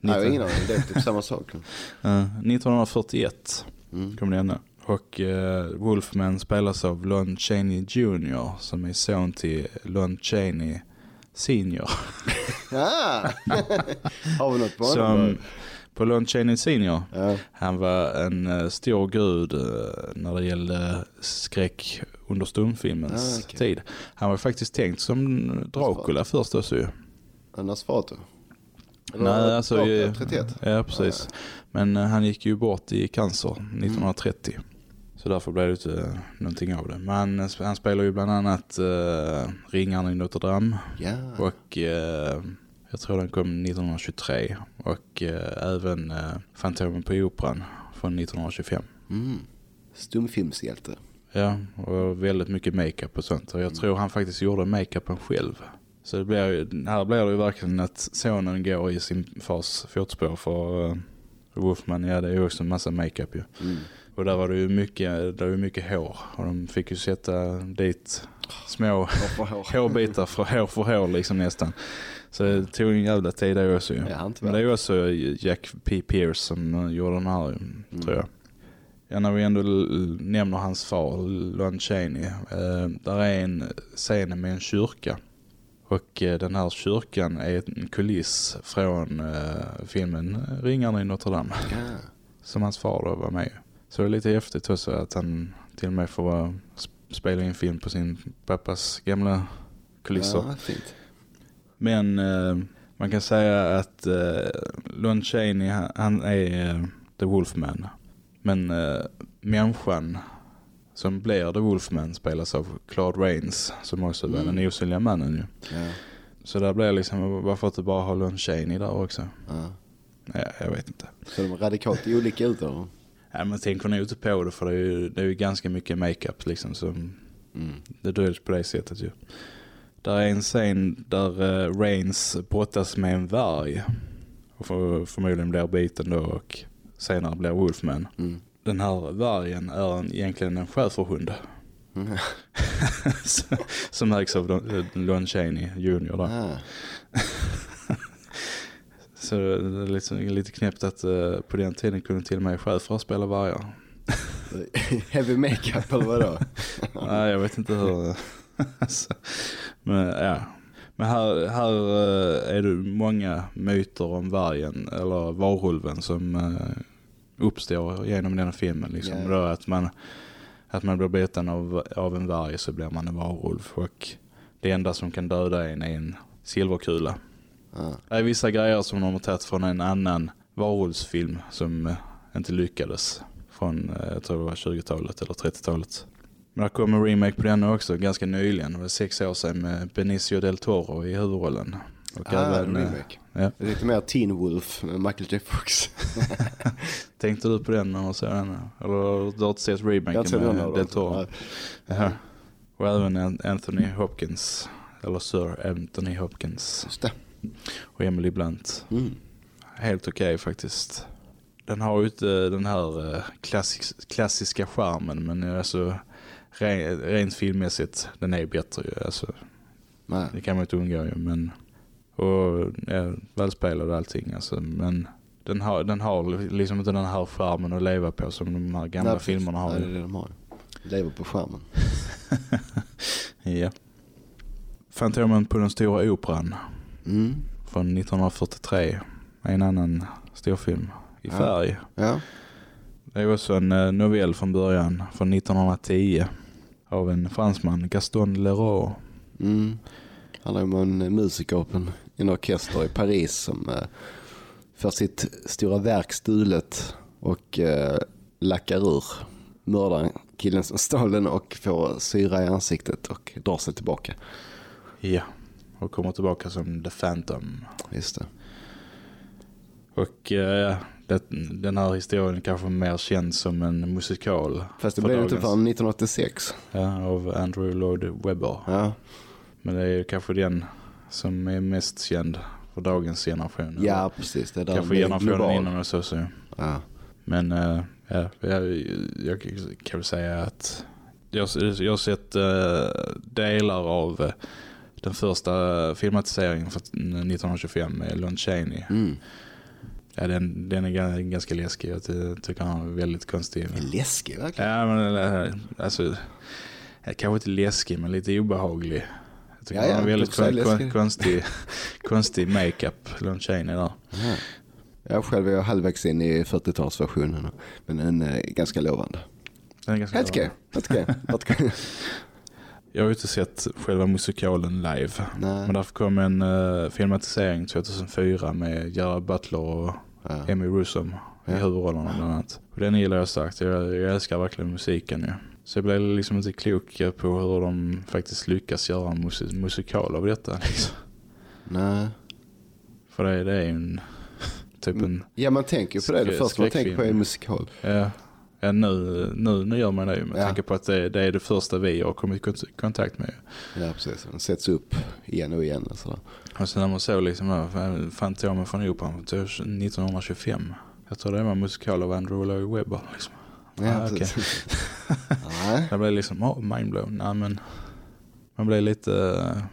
Nej, jag har ingen aning. Det är typ samma sak. [laughs] Eh, 1941 Mm. kom det nu. Och eh, Wolfman spelas av Lon Chaney Jr. som är son till Lon Chaney Senior. [laughs] Ah! [laughs] har vi något på honom? Som på Lon Chaney Senior. Ja. Han var en eh, stor gud eh, när det gällde skräck under stumfilmens Ah, okej. tid. Han var faktiskt tänkt som Dracula först också ju. Nosferatu. Eller Nej, alltså, Dracula, eh, 31. Ja, precis. Men eh, han gick ju bort i cancer 1930. Så därför blev det inte någonting av det. Men han, spelar ju bland annat uh, Ringaren i Notre Dame. Ja. Och eh, jag tror den kom 1923. Och eh, även uh, Fantomen på Operan från 1925. Mm. Stumfilmshjälte. Ja, och väldigt mycket makeup och sånt. Och jag tror han faktiskt gjorde makeupen själv. Så det blir, här blir det ju verkligen att sonen går i sin fars fotspår för uh, Wolfman. Ja, det är ju också en massa makeup ju. Mm. Och där var det ju mycket, där var mycket hår. Och de fick ju sätta dit små hår? [laughs] hårbitar för hår för hår liksom nästan. Så det tog en jävla tid det också ju. Ja, Men det är ju också Jack P. Pierce som eh, gjorde den här, Mm. tror jag. Ja, när vi ändå nämner hans far, Lon Chaney. Eh, där är en scen med en kyrka. Och eh, den här kyrkan är en kuliss från eh, filmen Ringarna i Notre Dame. Ja. [laughs] Som hans far då var med i. Så det är lite häftigt också att han till och med får spela in film på sin pappas gamla kulisser. Ja, fint. Men eh, man kan säga att eh, Lon Chaney han, han är eh, The Wolfman. Men eh, människan som blir The Wolfman spelas av Claude Rains som också var Mm. den osynliga mannen ju. Ja. Så där blir liksom, varför inte bara ha Lon Chaney där också? Ja. Ja, jag vet inte. Så de är radikalt olika ut då? Ja, man tänker nog inte på det för det är ju, det är ju ganska mycket makeup liksom som Mm. det döljs på det sättet ju. Där är en scen där uh, Rains brottas med en varg. Och för, förmodligen blir biten då och senare blir Wolfman. Mm. Den här vargen är en, egentligen en schäferhund. [laughs] Mm. Som ägs av Lon- Lon Chaney Jr. Då. Ah. [laughs] Så det är lite, lite knäppt att eh, på den tiden kunde till och med schäfrar spela vargar. [laughs] Heavy makeup eller vadå? Nej, jag vet inte hur. [laughs] men ja. Men här, här eh, är det många myter om vargen eller varulven som eh, uppstår genom den här filmen. Liksom. Ja. Då att, man, att man blir beten av, av en varg så blir man en varulv. Och det enda som kan döda en är en silverkula. Ah. Det är vissa grejer som de har tagit från en annan varulvsfilm som eh, inte lyckades. Från, jag tror det var 20-talet eller 30-talet. Men det kom en remake på den också ganska nyligen. Det var sex år sedan med Benicio del Toro i huvudrollen. Och Ah, även, eh, remake. ja. Det är lite mer Teen Wolf med Michael J. Fox. [laughs] Tänkte du på den när du såg den? Eller du har inte sett remaken med av del. Toro? Och även An- Anthony Hopkins. Eller Sir Anthony Hopkins. Just det. Och Emily Blunt. Mm. helt okej faktiskt. Den har ju inte den här eh, klassisk, klassiska charmen men eh, alltså re, rent filmmässigt den är bättre ju. Alltså, Nej. det kan man inte undgå ju men och ja, välspelad och allting alltså men den har, den har liksom inte den här charmen att leva på som de här gamla Nej, filmerna har. Nej, det är det de har. Lever på skärmen. [laughs] ja. Fantomen på den stora operan Mm. från 1943. En annan storfilm i Ja. färg. Ja. Det är också en eh, novell från början, från 1910. Av en fransman, Gaston Leroux. Mm. handlar om en musiker på en, en orkester i Paris som eh, får sitt stora verk stulet och eh, lackar ur. Mördar killen som stal den och får syra i ansiktet och drar sig tillbaka. Ja, och kommer tillbaka som The Phantom. Just det. Och eh, det, den här historien kanske mer känd som en musikal. Fast det blev inte dagens- förrän 1986. Ja, av Andrew Lloyd Webber. Ja, Men det är kanske den som är mest känd för dagens generation. ja precis. Det är där Kanske generationen innan och så. så. Ja. Men eh, ja, jag, jag kan väl säga att jag, jag har sett eh, delar av eh, den första filmatiseringen för 1925 med Lon Chaney. Mm. Ja, den, den är ga- ganska läskig. Jag ty- tycker han är väldigt konstig. Läskigt verkligen. Ja, men eh, alltså, eh, kanske inte läskig men lite obehaglig. Jag tycker Ja, ja, han har väldigt kon, kon, läskig. konstig, [laughs] konstig makeup, Lon Chaney där. Ja. Jag själv är halvvägs in i 40-talsversionen. Men den är ganska lovande. Den är ganska Helt okej. Helt okej. Jag har ju inte sett själva musikalen live. Nej. Men därför kom en uh, filmatisering 2004 med Gerard Butler och Ja. Amy Russom i Ja. huvudrollerna bland annat. Och den gillar jag starkt. Jag, jag älskar verkligen musiken ju. Så jag blev liksom inte klok på hur de faktiskt lyckas göra en musik, musikal av detta. [laughs] Liksom. Nej. För det, det är ju en typ en... Ja, man tänker på det. Det första man tänker på är skräckfilm. musikal. Ja, Ja, nu, nu, nu gör man det ju. Men Ja. tänker på att det, det är det första vi har kommit i kont- kontakt med. Ja, precis. Den sätts upp igen och igen. Och sådär. Och sen när man såg liksom, vad fan fan tog man från operan? Det var 1925. Jag tror det var musikal av Andrew Lloyd Webber. Liksom. Ja, Ah, precis. [laughs] Nej. Jag blev liksom, oh, mindblown. Nej, men man blev lite,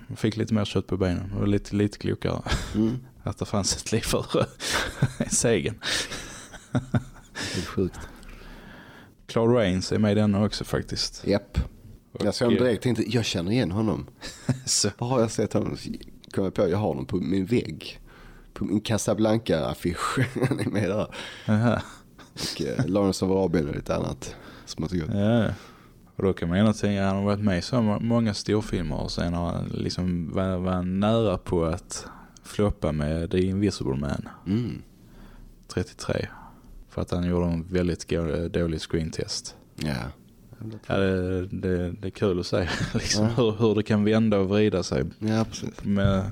man fick lite mer kött på benen. Man var lite, lite klokare. Mm. [laughs] Att det fanns ett liv för [laughs] segern. Det är sjukt. Claude Rains är med i den också faktiskt. Japp. Jag såg honom Och, direkt och tänkte, jag känner igen honom. [laughs] Så, Var har jag sett honom? Kom jag på, jag har honom på min vägg. På min Casablanca-affisch. [laughs] Han är med där. aha. Och eh, Lawrence of Arabien och lite annat. Smått och gott. Ja. Och då kan man gärna tänka att han har varit med i så må- många storfilmer och sen har han liksom var, var nära på att floppa med The Invisible Man Mm. 33. För att han gjorde en väldigt gå- dålig screentest. Ja. Ja, det, det, det är kul att se [laughs] liksom, Ja. hur, hur det kan vända och vrida sig Ja, precis. med,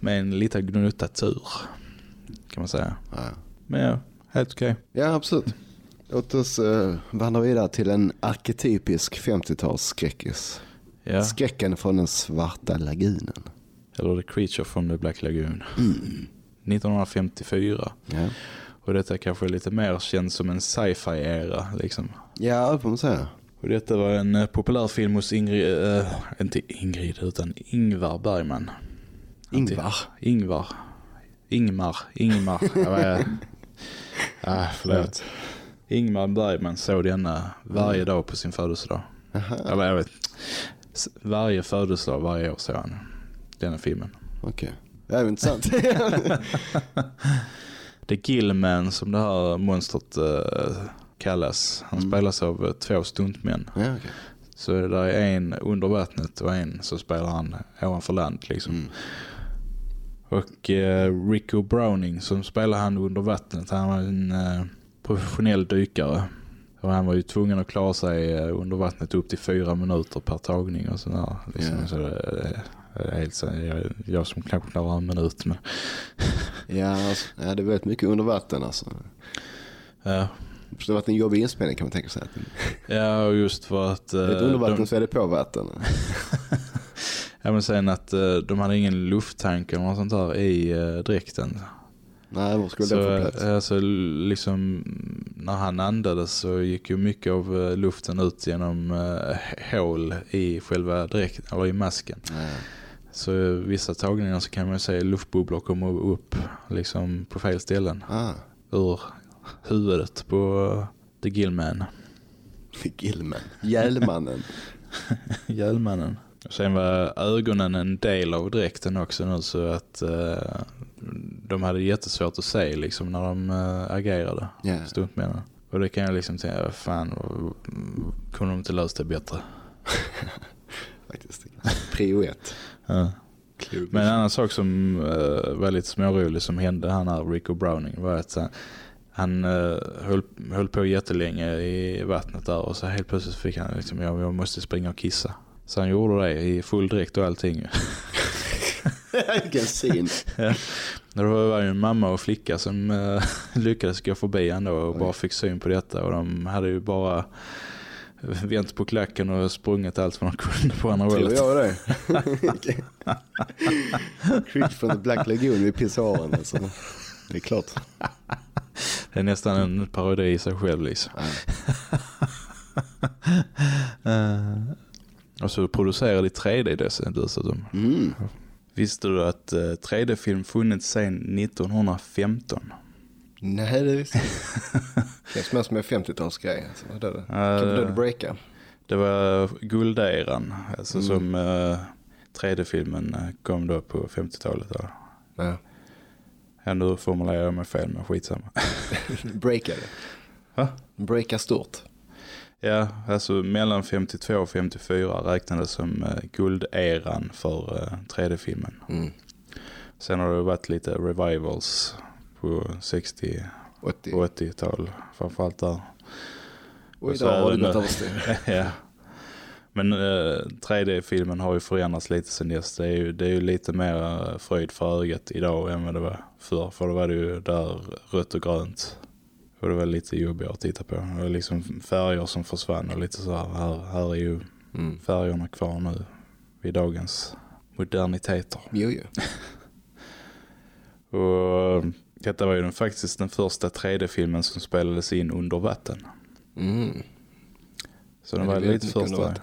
med en liten gnutta tur. Kan man säga. Ja, Men ja, helt okej. ja absolut. Låt oss uh, vandra vidare till en arketypisk 50-talsskräckis. Ja. Skräcken från den svarta lagunen. Eller The Creature from the Black Lagoon. Mm. 1954. Ja, Och detta kanske lite mer känt som en sci-fi-era. Liksom. ja det får man säga. Och detta var en eh, populär film hos Ingrid, eh, inte Ingrid utan Ingvar Bergman. Ingvar. Ingvar. Ingmar. Ingmar. [laughs] Ah, förlåt. Ingmar Bergman såg denna varje dag på sin födelsedag. Aha, Eller jag vet. Varje födelsedag, varje år såg han denna filmen. okej. Det är intressant. [laughs] [laughs] The Gillman som det här monstret eh, kallas. Han Mm. spelas av eh, två stuntmän. ja, okej. Så det är en under vattnet och en så spelar han ovanför land liksom. Mm. Och eh, Rico Browning som spelar han under vattnet, han var en eh, professionell dykare. Och han var ju tvungen att klara sig under vattnet upp till fyra minuter per tagning och sådär. Liksom. Ja. Så är helt jag, jag som knappt klarar en minut. Men, [laughs] Ja, alltså, ja, det är väldigt mycket under vatten alltså. ja. Så det har varit en jobbig inspelning kan man tänka sig. Ja, och just för att... eh, är det under vatten de, så är det på vatten. [laughs] ja, men sen att eh, de hade ingen lufttank eller något sånt där i eh, dräkten. Nej, var skulle Så, det få plats? eh, alltså, liksom, när han andades så gick ju mycket av eh, luften ut genom eh, hål i själva dräkten, eller i masken. Ja. Så vissa tagningar så kan man se luftbubblor komma upp liksom på fel ställen Ah, ur huvudet på The Gillman, Gillman. Hjälmannen. [laughs] Hjälmannen. Sen var ögonen en del av dräkten också nu så att eh, de hade jättesvårt att se liksom när de eh, agerade, Ja. stuntmännen. Och det kan jag liksom tänka, fan, kunde de inte löst det bättre? [laughs] Faktiskt. Prio ett. Ja. Men en annan sak som uh, var lite smårolig som hände han här Rico Browning var att han, han uh, höll, höll på jättelänge i vattnet där och så helt plötsligt fick han liksom, ja, jag måste springa och kissa. Så han gjorde det i full dräkt och allting. [laughs] Vilken syn. [laughs] ja. Det var ju en mamma och flicka som uh, [laughs] lyckades gå förbi ändå och Oj. bara fick syn på detta och de hade ju bara vänt på klacken och sprungit allt vad de kunde på andra Tror hållet. jag det. [laughs] Creep from the Black Lagoon vid pissoaren. Alltså. Det är klart. Det är nästan en parodi i sig själv liksom. Ja. [laughs] Eh, och så producerade i 3D dess- dessutom. Mm. Visste du att eh, 3D-film funnits sedan 1915? Nej, det visste jag inte. Känns mer som en 50-talsgrej. Alltså, vad är det? Ja, Kan det- då breaka? Det var gulderan, alltså Mm. som eh, 3D-filmen eh, kom då på 50-talet. Då. Ja. Ja, nu formulerar jag mig fel, men skitsamma. [laughs] Breaka det. Va? Breaka stort. Ja, alltså mellan 52 och 54 räknades som eh, gulderan för eh, 3D-filmen. Mm. Sen har det varit lite revivals på 60 80. och 80-tal, framförallt där. Och idag har det gått överstyr. [laughs] ja. Men eh, 3D-filmen har ju förändrats lite sen dess. Det är ju, det är ju lite mer eh, fröjd för ögat idag än vad det var förr. För då var det ju där rött och grönt Och det var lite jobbigare att titta på. Det var liksom färger som försvann och lite så här. Här, här är ju Mm. färgerna kvar nu vid dagens moderniteter. Jo, jo. [laughs] Och detta var ju den, faktiskt den första 3D-filmen som spelades in under vatten. Mm. Så den var lite första.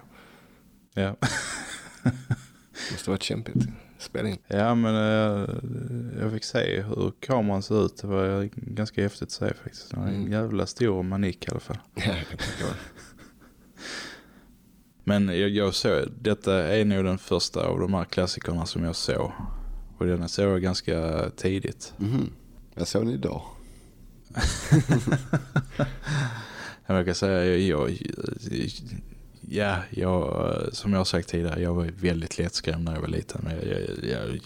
Ja. [laughs] Måste varit kämpigt. Spela in. ja, men eh, jag fick se hur kameran ser ut. Det var ganska häftigt att se faktiskt. Det var en Mm. jävla stor manik i alla fall. [laughs] Ja. [laughs] Men jag, jag såg, detta är nog den första av de här klassikerna som jag såg. Och den såg jag ganska tidigt. Mhm. [laughs] Jag såg den idag. Jag kan säga, jag, jag, ja, jag, som jag har sagt tidigare, jag var väldigt lättskrämd när jag var liten. Men, jag, jag,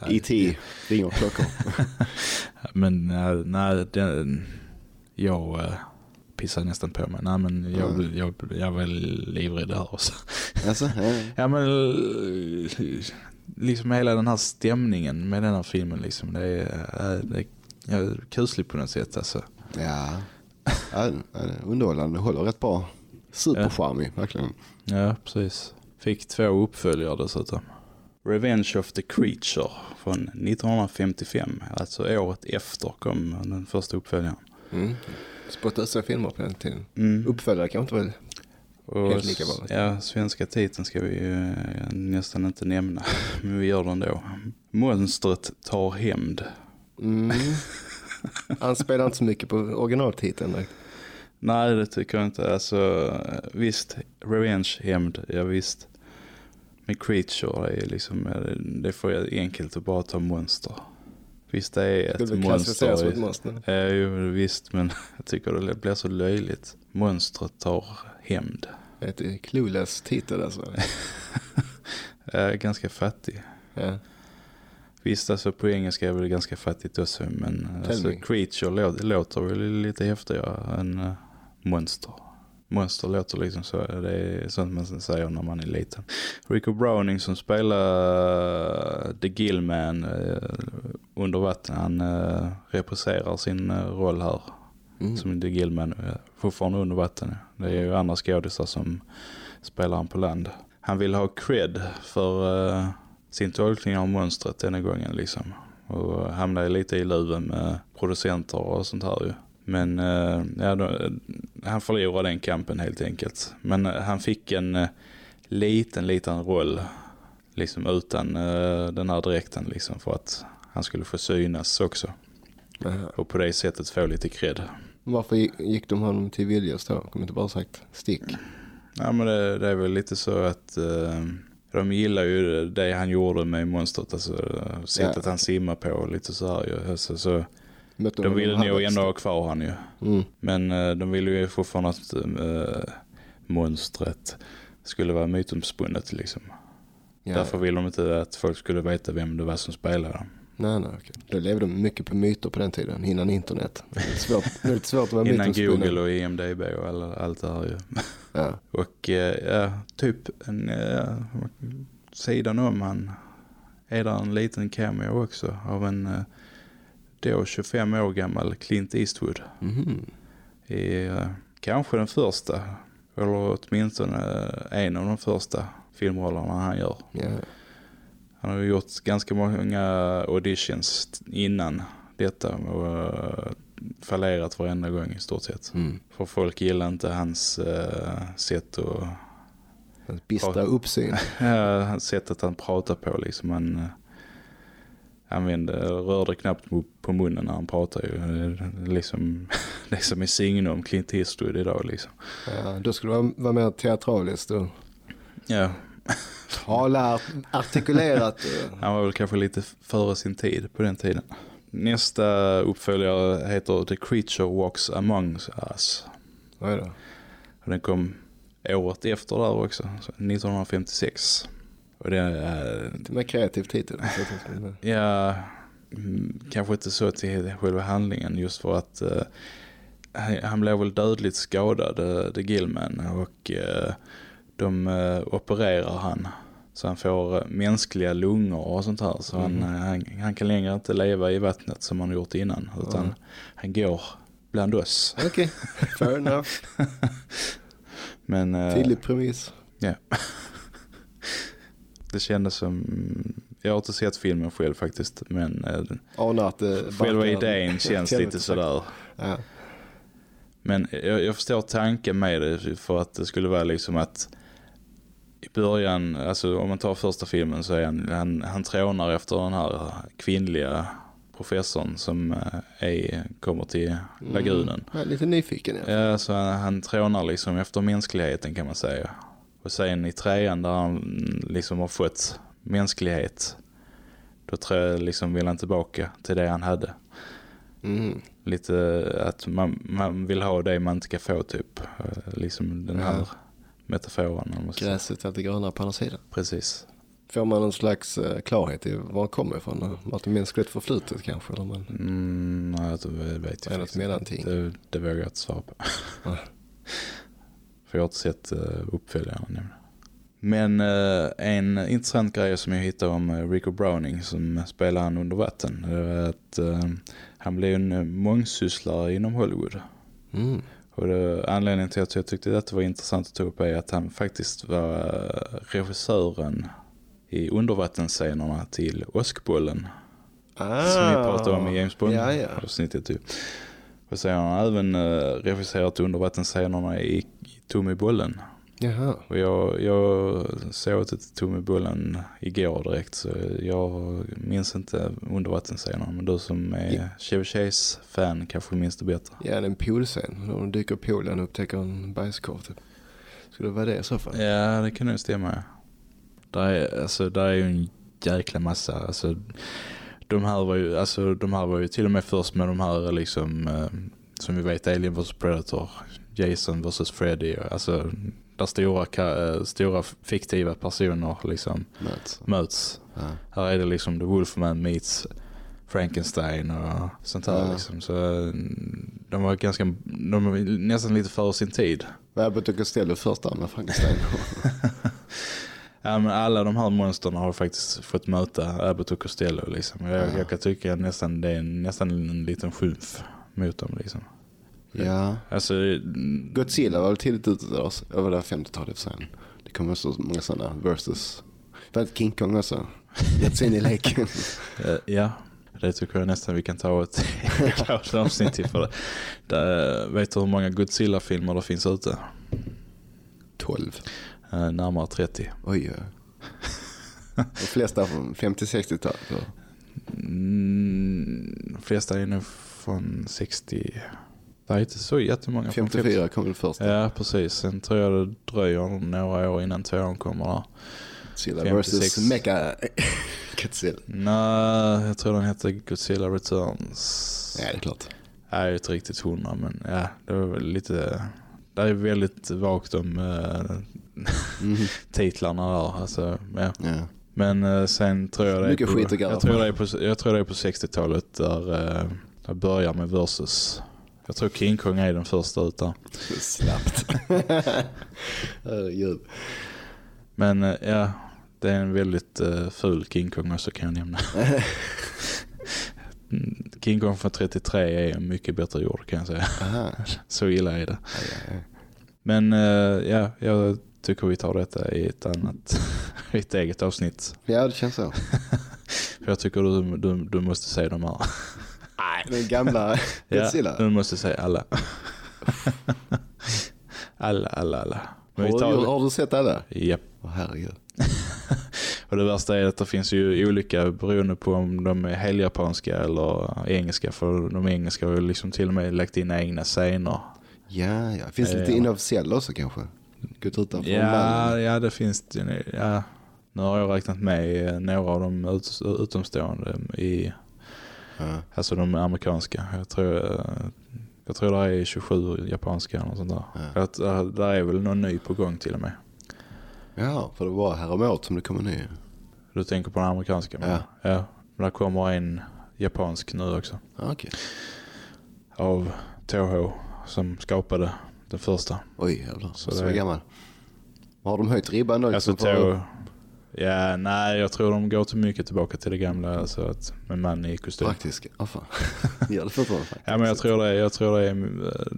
jag, E.T. ringer klockor. [laughs] men nej, nej den, jag äh, pissade nästan på mig. Nej, men jag, Mm. jag, jag var livrädd här också. alltså, ja. [laughs] Ja, men liksom hela den här stämningen med den här filmen, liksom, det är, äh, är ja, kusligt på något sätt. Alltså. Ja. ja, ja, underhållande. Håller rätt bra. Supercharmig, verkligen. Ja, precis. Fick två uppföljare dessutom. Revenge of the Creature från 1955. Alltså året efter kom den första uppföljaren. Mm. Spottade sig filmer på den tiden. Mm. Uppföljare kan inte väl... Och helt lika bra. Ja, svenska titeln ska vi ju eh, nästan inte nämna. [laughs] Men vi gör den då. Monstret tar hämnd. Mm. Han spelar inte så mycket på originaltiteln. direkt. Nej, det tycker jag inte. Alltså, visst, Revenge, hämnd, ja visst. Men Creature är liksom, det- är för enkelt att bara ta monster. Visst, det är Skulle ett klassificeras som ett monster. monster. Ja, jo, visst, men [laughs] jag tycker det blir så löjligt. Monstret tar hämnd. Ett clueless titel alltså. [laughs] Jag är ganska fattig. Ja. Visst, alltså på engelska är det ganska fattigt också, men alltså, me. creature lå- låter väl lite häftigare än uh, monster. Monster låter liksom så, det är sånt man säger när man är liten. Rico Browning som spelar uh, The Gillman uh, under vatten, han uh, represserar sin roll här Mm. som The Gillman, fortfarande under vatten. Det är ju andra skådisar som spelar han på land. Han vill ha cred för sin tolkning av monstret denna gången liksom. Och hamnade lite i luven med producenter och sånt här ju. Men eh, ja, då, han förlorade den kampen helt enkelt. Men eh, han fick en eh, liten, liten roll. Liksom utan eh, den här dräkten liksom. För att han skulle få synas också. Jaha. Och på det sättet få lite cred. Varför gick- gick de honom till Viljas då? Kommer inte bara sagt stick. Ja men det, det är väl lite så att eh, de gillar ju det han gjorde med monstret. Alltså sättet Ja. han simmar på och lite så här ju. Alltså, så Mötte de ville nog ändå ha kvar han ju. Mm. Men eh, de ville ju fortfarande att eh, monstret skulle vara mytomspunnet liksom. Ja. Därför ville de inte att folk skulle veta vem det var som spelade. Nej, nej, okej. Då levde de mycket på myter på den tiden, innan internet. Det är svårt, det är svårt att vara [laughs] Innan. Google och IMDB och alla, allt det här ju. [laughs] Ja. Och eh, ja, typ en eh, sidan om han är där en liten cameo också av en eh, då 25 år gammal Clint Eastwood. Mhm. I kanske den första, eller åtminstone en av de första filmrollerna han gör. Ja. Han har gjort ganska många auditions innan detta och fallerat varenda gång i stort sett. Mm. För folk gillar inte hans eh, sätt att Hans bistra uppsyn. Hans sätt att [laughs] han pratar på liksom. Han eh, använde, rörde knappt på munnen när han pratade. Det Liksom, [laughs] det är som i signum Clint Eastwood idag liksom. Ja, då skulle vara, vara mer teatraliskt och Ja, tala artikulerat. och- han var väl kanske lite före sin tid på den tiden. Nästa uppföljare heter The Creature Walks Among Us. Oj då. Och den kom året efter där också, så 1956. Och det är Lite mer kreativ titel. Ja, mm, kanske inte så till själva handlingen just för att eh, han- blev väl dödligt skadad, uh, The Gillman, och eh, de opererar han. Så han får eh, mänskliga lungor och sånt här. Så han, Mhm. eh, han, han kan längre inte leva i vattnet som han gjort innan. Utan Ja. han går bland oss. Okej, fair enough. [laughs] Men eh, Tydlig premiss. ja. [laughs] det kändes som, jag har inte sett filmen själv faktiskt, men Anar att själva idén känns lite sådär. Ja. Men jag, jag förstår tanken med det för att det skulle vara liksom att i början, alltså om man tar första filmen så är han, han, han trånar efter den här kvinnliga professorn som eh, är, kommer till lagunen. Jag är lite nyfiken. Ja. Så han, han trånar liksom efter mänskligheten kan man säga. Och sen i trean där han liksom har fått mänsklighet, då tror jag liksom vill han tillbaka till det han hade. Mm. Lite att man, man vill ha det man inte kan få typ. Eh, Liksom den här Ja. Metaforen. Gräset är alltid grönare på andra sidan. Precis. Får man någon slags eh, klarhet i var det kommer ifrån? Vart det mänskligt förflutet kanske? Eller man, Mm, nej, det vet jag mellanting? inte. Det, det vågar jag inte svara på. Nej. [laughs] För jag har inte sett uh, uppföljaren nämligen. Men eh, en intressant grej som jag hittade om Rico Browning som spelar han under vatten. Är att eh, han blev en mångsysslare inom Hollywood. mm. Och det, anledningen till att jag tyckte att det var intressant att ta upp är att han faktiskt var eh, regissören i undervattensscenerna till Åskbollen. ah, Som vi pratade om i James Bond Ja, ja. Och så har han även uh, regisserat undervattensscenerna i, i Tommy Bollen. Jaha. Och jag, jag såg Tommy Bollen igår direkt så jag minns inte undervattensscenerna. Men du som är Ja. Chevy Chase-fan kanske minns det bättre. Ja, det är en poolscen. När de dyker poolen och upptäcker en bajskorv typ. Skulle det vara det i så fall? Ja, det kan nog stämma. Där är, alltså, där är ju en jäkla massa. Alltså, de, här var ju, alltså, de här var ju till och med först med de här liksom, eh, som vi vet, Alien vs Predator, Jason vs Freddy. Alltså, där stora, eh, stora fiktiva personer liksom Möts. möts. Ja. Här är det liksom The Wolfman meets Frankenstein och sånt här Ja. liksom. Så eh, de var ganska, de var nästan lite före sin tid. Vad Abbott och Costello först där med Frankenstein. [laughs] Ja men alla de här monsterna har faktiskt fått möta Abbott och Costello liksom. Jag, Ja. jag kan tycka nästan det är nästan en liten skymf mot dem liksom. Ja. Alltså, Godzilla var väl tidigt ute där. också. Var där 50-talet sen. Det kommer så många sådana versus. För King Kong också. Gett sig in i leken. [laughs] eh, ja. Det tycker jag nästan vi kan ta ett klart [laughs] avsnitt till för det. Där, vet du hur många Godzilla-filmer det finns ute? 12. Eh, närmare 30. Oj, ja. De flesta från 50-60-talet. då. Mm, de flesta är nog från 60. Det är inte så jättemånga. från 54 kom väl först. Ja, precis. Sen tror jag det dröjer några år innan tvåan kommer där. Godzilla 56. versus Mecha [laughs] Godzilla. Nej, jag tror den heter Godzilla Returns. Ja, det är klart. Jag är inte riktigt hundra, men ja, det var väl lite... Det är väldigt vagt om Mhm. [laughs] titlarna där. Alltså, ja. Ja. Men eh, sen tror jag det är Mycket på, skit jag tror det är på, jag tror det är på 60-talet där det börjar med versus. Jag tror King Kong är den första ut där. Slappt. [laughs] Herregud. Men eh, ja, det är en väldigt uh, ful King Kong också kan jag nämna. [laughs] King Kong från 33 är mycket bättre gjord kan jag säga. Aha. [laughs] Så illa är det. Aj, aj, aj. Men eh, ja, jag tycker vi tar detta i ett annat, i ett eget avsnitt. Ja, det känns så. För jag tycker du, du, du måste se de här. Nej, den gamla [laughs] Ja, Godzilla. du måste se alla. alla, alla, alla. Men Har, tar du, har du sett alla? Japp. Åh herregud. [laughs] Och det värsta är att det finns ju olika beroende på om de är heljapanska eller engelska. För de engelska har ju liksom till och med lagt in egna scener. Ja, ja. Finns det Ja. lite inofficiella också kanske? Gått utanför Ja, ja, det finns det. nu. Ja. Nu har jag räknat med eh, några av de ut, utomstående i, Ja. alltså de amerikanska. Jag tror, eh, jag tror det är 27 japanska eller sånt där. Ja. Att, eh, där är väl någon ny på gång till och med. ja, för det var häromåret som det kommer ny. Du tänker på den amerikanska? men- Ja. ja. Men där kommer en japansk nu också. Ja, okej. Av Toho som skapade den första. Oj jävlar, Så så, det är- gammal. Har de höjt ribban då? Alltså liksom för- Toho, Ja, nej, jag tror de går till mycket tillbaka till det gamla, alltså att med man i kostym. Praktiska. Ja, fan. Gör det [laughs] faktiskt. Ja, men jag tror det, jag tror det är eh,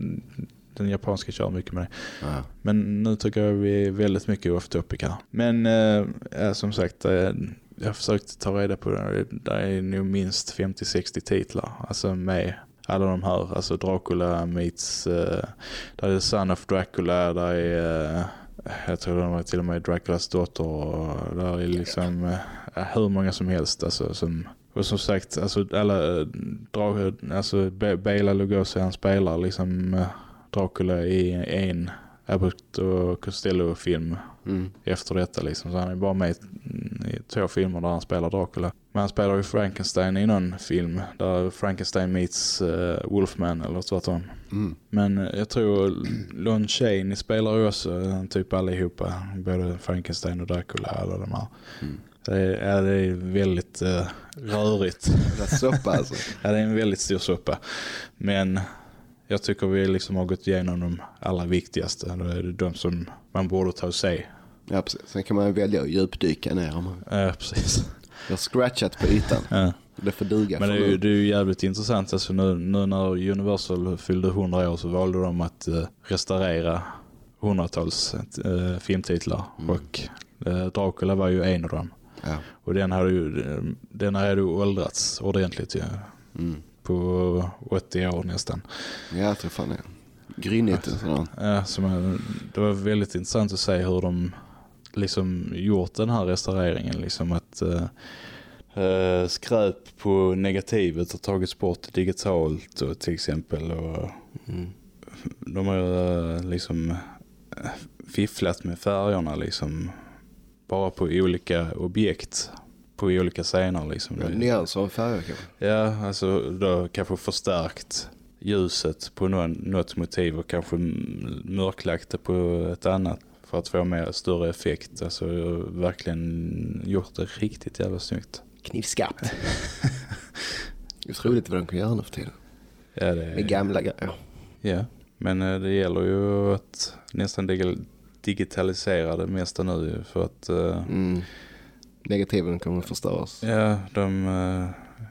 den japanska kör mycket med det. Ja. Men nu tycker jag vi är väldigt mycket off topic här. Men eh, ja, som sagt, eh, jag har försökt ta reda på det. Det är nog minst 50-60 titlar. Alltså med alla de här. Alltså Dracula meets, eh, där är Son of Dracula, där är, eh, jag tror det var till och med Draculas dotter. Och där är liksom ja, hur många som helst. Alltså, som, och som sagt, alltså alla, eh, Dra, alltså Bela Lugosi han spelar liksom eh, Dracula i en Abbott och Costello-film Mm. efter detta liksom. Så han är bara med i, två filmer där han spelar Dracula. Men han spelar ju Frankenstein i någon film där Frankenstein meets uh, Wolfman eller tvärtom. Mm. Men jag tror Lon Chaney spelar ju också eh, typ allihopa. Både Frankenstein och Dracula alla de här. Mm. Det är, ja, det är väldigt uh, rörigt. Det är soppa alltså. [laughs] Ja, det är en väldigt stor soppa. Men jag tycker vi liksom har gått igenom de allra viktigaste. Det är de som man borde ta och se. Ja, precis. Sen kan man välja att djupdyka ner Ja, precis. Jag har scratchat på ytan. Ja. Det får duga Men det är, ju, det är ju jävligt intressant. Alltså nu, nu när Universal fyllde 100 år så valde de att eh, restaurera hundratals eh, filmtitlar. Mm. Och eh, Dracula var ju en av dem. Ja. Och den hade ju, den hade ju åldrats ordentligt ju. Mm. På 80 år nästan. ja, jag tror fan det. Grynnigt och sådant. Ja, som är, det var väldigt intressant att se hur de liksom gjort den här restaureringen. Liksom att eh, eh, skräp på negativet har tagits bort digitalt och, till exempel. Och Mm. de har eh, liksom eh, fifflat med färgerna liksom bara på olika objekt på olika scener liksom. Ja, nyanser av färger kanske. Ja, alltså då kanske förstärkt ljuset på någon, något motiv och kanske mörklagt det på ett annat för att få mer större effekt. Alltså verkligen gjort det riktigt jävla snyggt. Knivskarpt. [laughs] Otroligt vad de kan göra nu för tiden. Ja, det Med gamla grejer. ja. men eh, det gäller ju att nästan dig- digitalisera det mesta nu för att eh, Mm. Negativen kommer att förstöras. Ja, de, eh,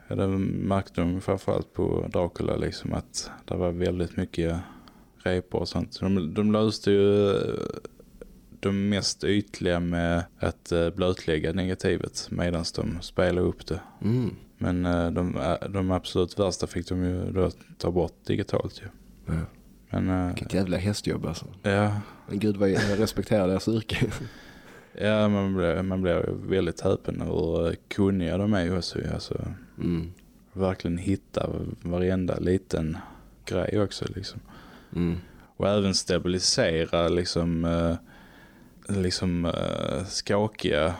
ja, det märkte de framförallt på Dracula liksom att det var väldigt mycket repor och sånt. De, de löste ju eh, de mest ytliga med att eh, blötlägga negativet medan de spelade upp det. Mm. Men de, de absolut värsta fick de ju då ta bort digitalt ju. Ja. Men Vilket jävla hästjobb alltså. ja, Men gud vad jag respekterar deras yrke. [laughs] ja man, blir, man blir ju väldigt häpen hur eh, kunniga de är ju också. Alltså, Mm. verkligen hitta varenda liten grej också liksom. Mm. Och även stabilisera liksom, eh, liksom eh, skakiga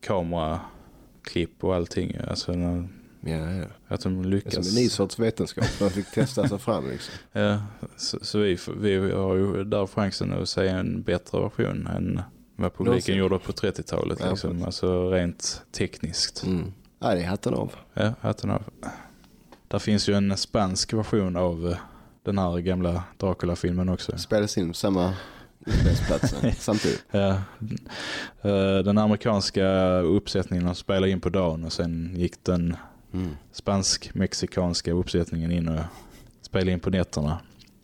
kameraklipp och allting. Alltså när- Ja, ja. att de Det är som lyckas. en ny sorts vetenskap. Man fick testa sig fram liksom. Ja, så, så vi, vi har ju där chansen att se en bättre version än vad publiken Någonsin. gjorde på 30-talet. Ja, Liksom. precis. Alltså rent tekniskt. Mm. Ja, det är hatten av. Ja, hatten av. Där finns ju en spansk version av eh, den här gamla Dracula-filmen också. Spelas in på samma inspelningsplats [laughs] samtidigt. Ja. Eh, Den amerikanska uppsättningen de spelade in på dagen och sen gick den Mm. spansk-mexikanska uppsättningen in och spelade in på nätterna.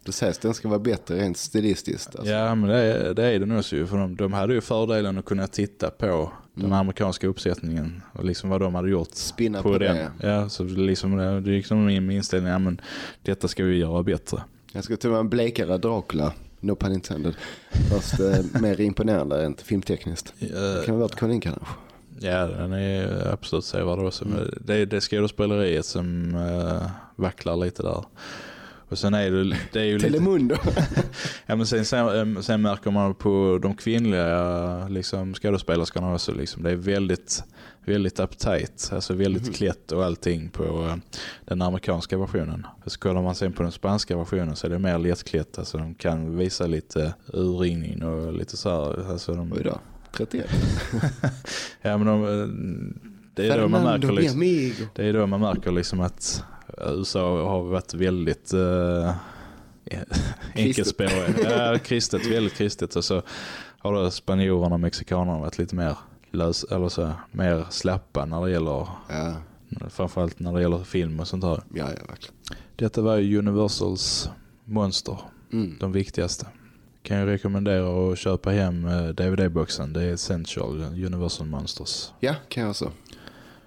Att den ska vara bättre rent stilistiskt. Alltså. Ja, men det är, det är den också ju. För de, de hade ju fördelen att kunna titta på den Mm. amerikanska uppsättningen och liksom vad de hade gjort Spinna på, på den. det. Ja, så liksom, det det gick som min inställning, ja men detta ska vi göra bättre. Jag skulle tro en blekare Dracula. No pun intended. Fast eh, mer imponerande rent filmtekniskt. Det kan vara värt Colin kanske. Ja, den är absolut sevärd också. Men Det det skådespeleriet som uh, vacklar lite där. Och sen är det, det är ju lite... Telemundo. [laughs] Ja, men sen, sen, sen märker man på de kvinnliga liksom, skådespelerskorna också. Liksom, det är väldigt, väldigt uptight. Alltså väldigt Mhm. klätt och allting på eh, den amerikanska versionen. Och så kollar man sen på den spanska versionen så är det mer lättklätt. Alltså de kan visa lite urringning och lite så här. Alltså de, Oj då. 31. [laughs] ja, men de, eh, det är då man märker liksom, det är då man märker liksom att USA har varit väldigt uh, enkelspåriga. Ja, kristet, väldigt kristet. Och så har då spanjorerna och mexikanerna varit lite mer lös, eller så mer slappa när det gäller, Ja, framförallt när det gäller film och sånt här. ja, ja verkligen. Detta var ju Universals monster, Mm. de viktigaste. Kan jag rekommendera att köpa hem eh, DVD-boxen. Det är Essential Universal Monsters. Ja, kan jag också.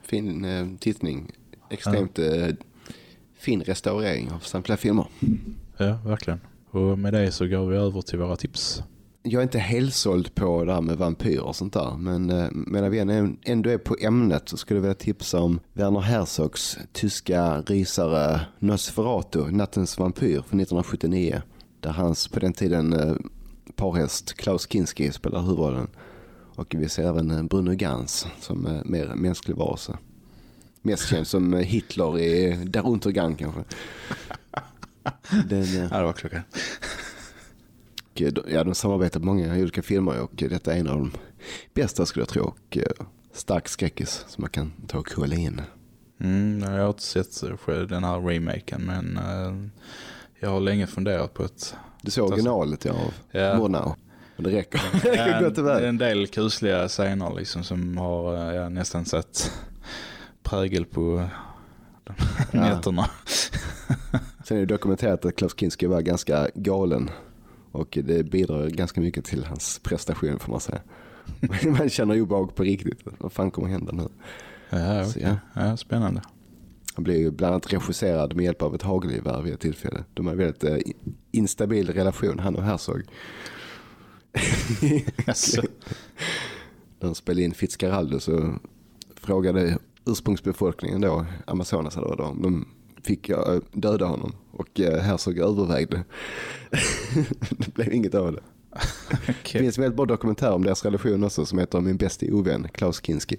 Fin eh, tittning. Extremt eh, fin restaurering av samtliga filmer. Ja, verkligen. Och med det så går vi över till våra tips. Jag är inte helt såld på det här med vampyrer och sånt där. Men eh, medan vi än- ändå är på ämnet så skulle jag vilja tipsa om Werner Herzogs tyska rysare Nosferatu, Nattens vampyr från 1979. Där hans på den tiden eh, parhäst Klaus Kinski spelar huvudrollen. Och vi ser även eh, Bruno Gans som mer mänsklig varelse. Mest känd som Hitler i Der Untergang kanske. Den, eh, Ja, det var klockan. eh, ja, de samarbetar på många olika filmer och detta är en av de bästa skulle jag tro. Och eh, stark skräckis som man kan ta och kolla in. Mm, jag har inte sett den här remaken men jag har länge funderat på ett... Du såg originalet ja, av Ja. Murnau. Och det räcker. [laughs] det räcker Ja, väl. en del kusliga scener liksom som har ja, nästan sett prägel på de Ja. nätterna. [laughs] Sen är det dokumenterat att Klaus Kinski var ganska galen. Och det bidrar ganska mycket till hans prestation får man säga. [laughs] man känner obehag på riktigt. Vad fan kommer hända nu? Ja, Så, okej. ja, spännande. Han blev ju bland annat regisserad med hjälp av ett hagelgevär vid ett tillfälle. De har en väldigt eh, instabil relation, han och Herzog. [laughs] Jaså. När de spelade in Fitzcarraldo så frågade ursprungsbefolkningen då, Amazonas eller vad det om de fick eh, döda honom. Och eh, Herzog övervägde. [laughs] det blev inget av det. [laughs] Det Okej. finns en väldigt bra dokumentär om deras relation också som heter Min bästa ovän, Klaus Kinski.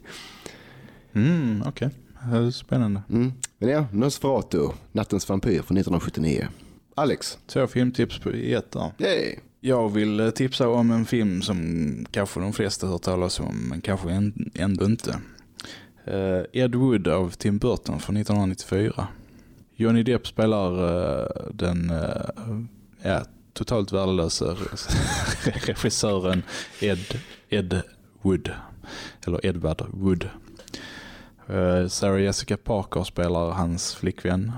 Mm, okej. Ja, Spännande. Mm. Men ja, Nosferatu, Nattens vampyr från 1979. Alex, Två filmtips på ett där. yay! Jag vill eh, tipsa om en film som kanske de flesta hört talas om, men kanske än- ändå inte. Eh, Ed Wood av Tim Burton från 1994. Johnny Depp spelar eh, den eh, ja, totalt värdelösa [laughs] regissören Ed, Ed Wood. Eller Edward Wood. Sarah Jessica Parker spelar hans flickvän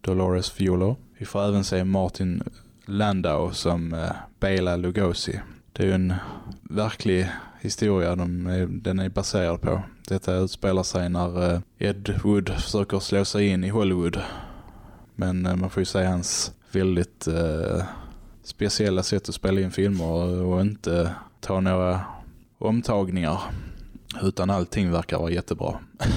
Dolores Fiolo. Vi får även se Martin Landau som Bela Lugosi. Det är ju en verklig historia de är, den är baserad på. Detta utspelar sig när eh, Ed Wood försöker slå sig in i Hollywood. Men eh, man får ju säga hans väldigt eh, speciella sätt att spela in filmer och, och inte ta några omtagningar. Utan allting verkar vara jättebra. [laughs]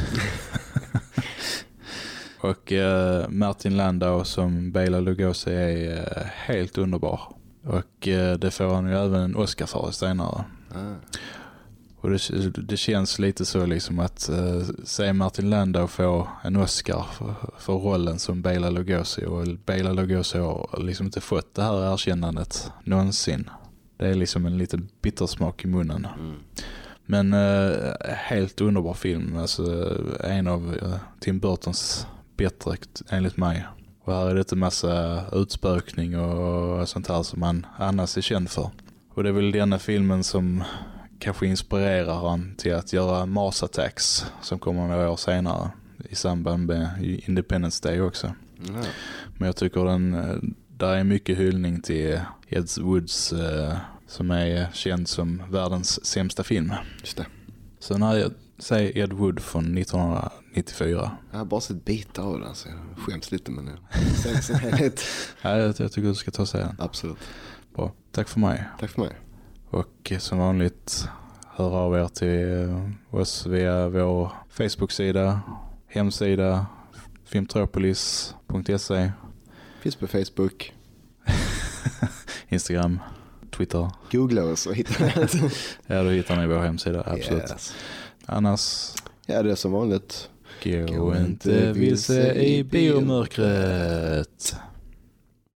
Och eh, Martin Landau som Bela Lugosi är eh, helt underbar. Och eh, det får han ju även en Oscar för senare. Ah. Och det, det känns lite så liksom att eh, se Martin Landau få en Oscar för, för rollen som Bela Lugosi och Bela Lugosi har liksom inte fått det här erkännandet någonsin. Det är liksom en liten bittersmak i munnen. Mm. Men eh, helt underbar film. Alltså en av eh, Tim Burtons bättre enligt mig. Och här är det inte massa utspökning och sånt här som han annars är känd för. Och det är väl denna filmen som kanske inspirerar han till att göra Mars Attacks som kommer några år senare i samband med Independence Day också. Ja. Men jag tycker den, eh, där är mycket hyllning till Ed Woods eh, som är känd som världens sämsta film. Just det. Så när jag säger Ed Wood från 1994. Jag har bara sett bitar av den så jag skäms lite men jag- [laughs] sen helhet. Ja, jag, jag tycker du ska ta sig den. Absolut. Bra. Tack för mig. Tack för mig. Och eh, som vanligt hör av er till eh, oss via vår Facebook-sida, hemsida filmtropolis.se, Finns på Facebook. [laughs] Instagram, Twitter. Googla oss och hitta det. [laughs] Ja, då hittar ni vår hemsida, absolut. Yes. Annars, Ja, det är som vanligt. gå Gå inte vilse i biomörkret.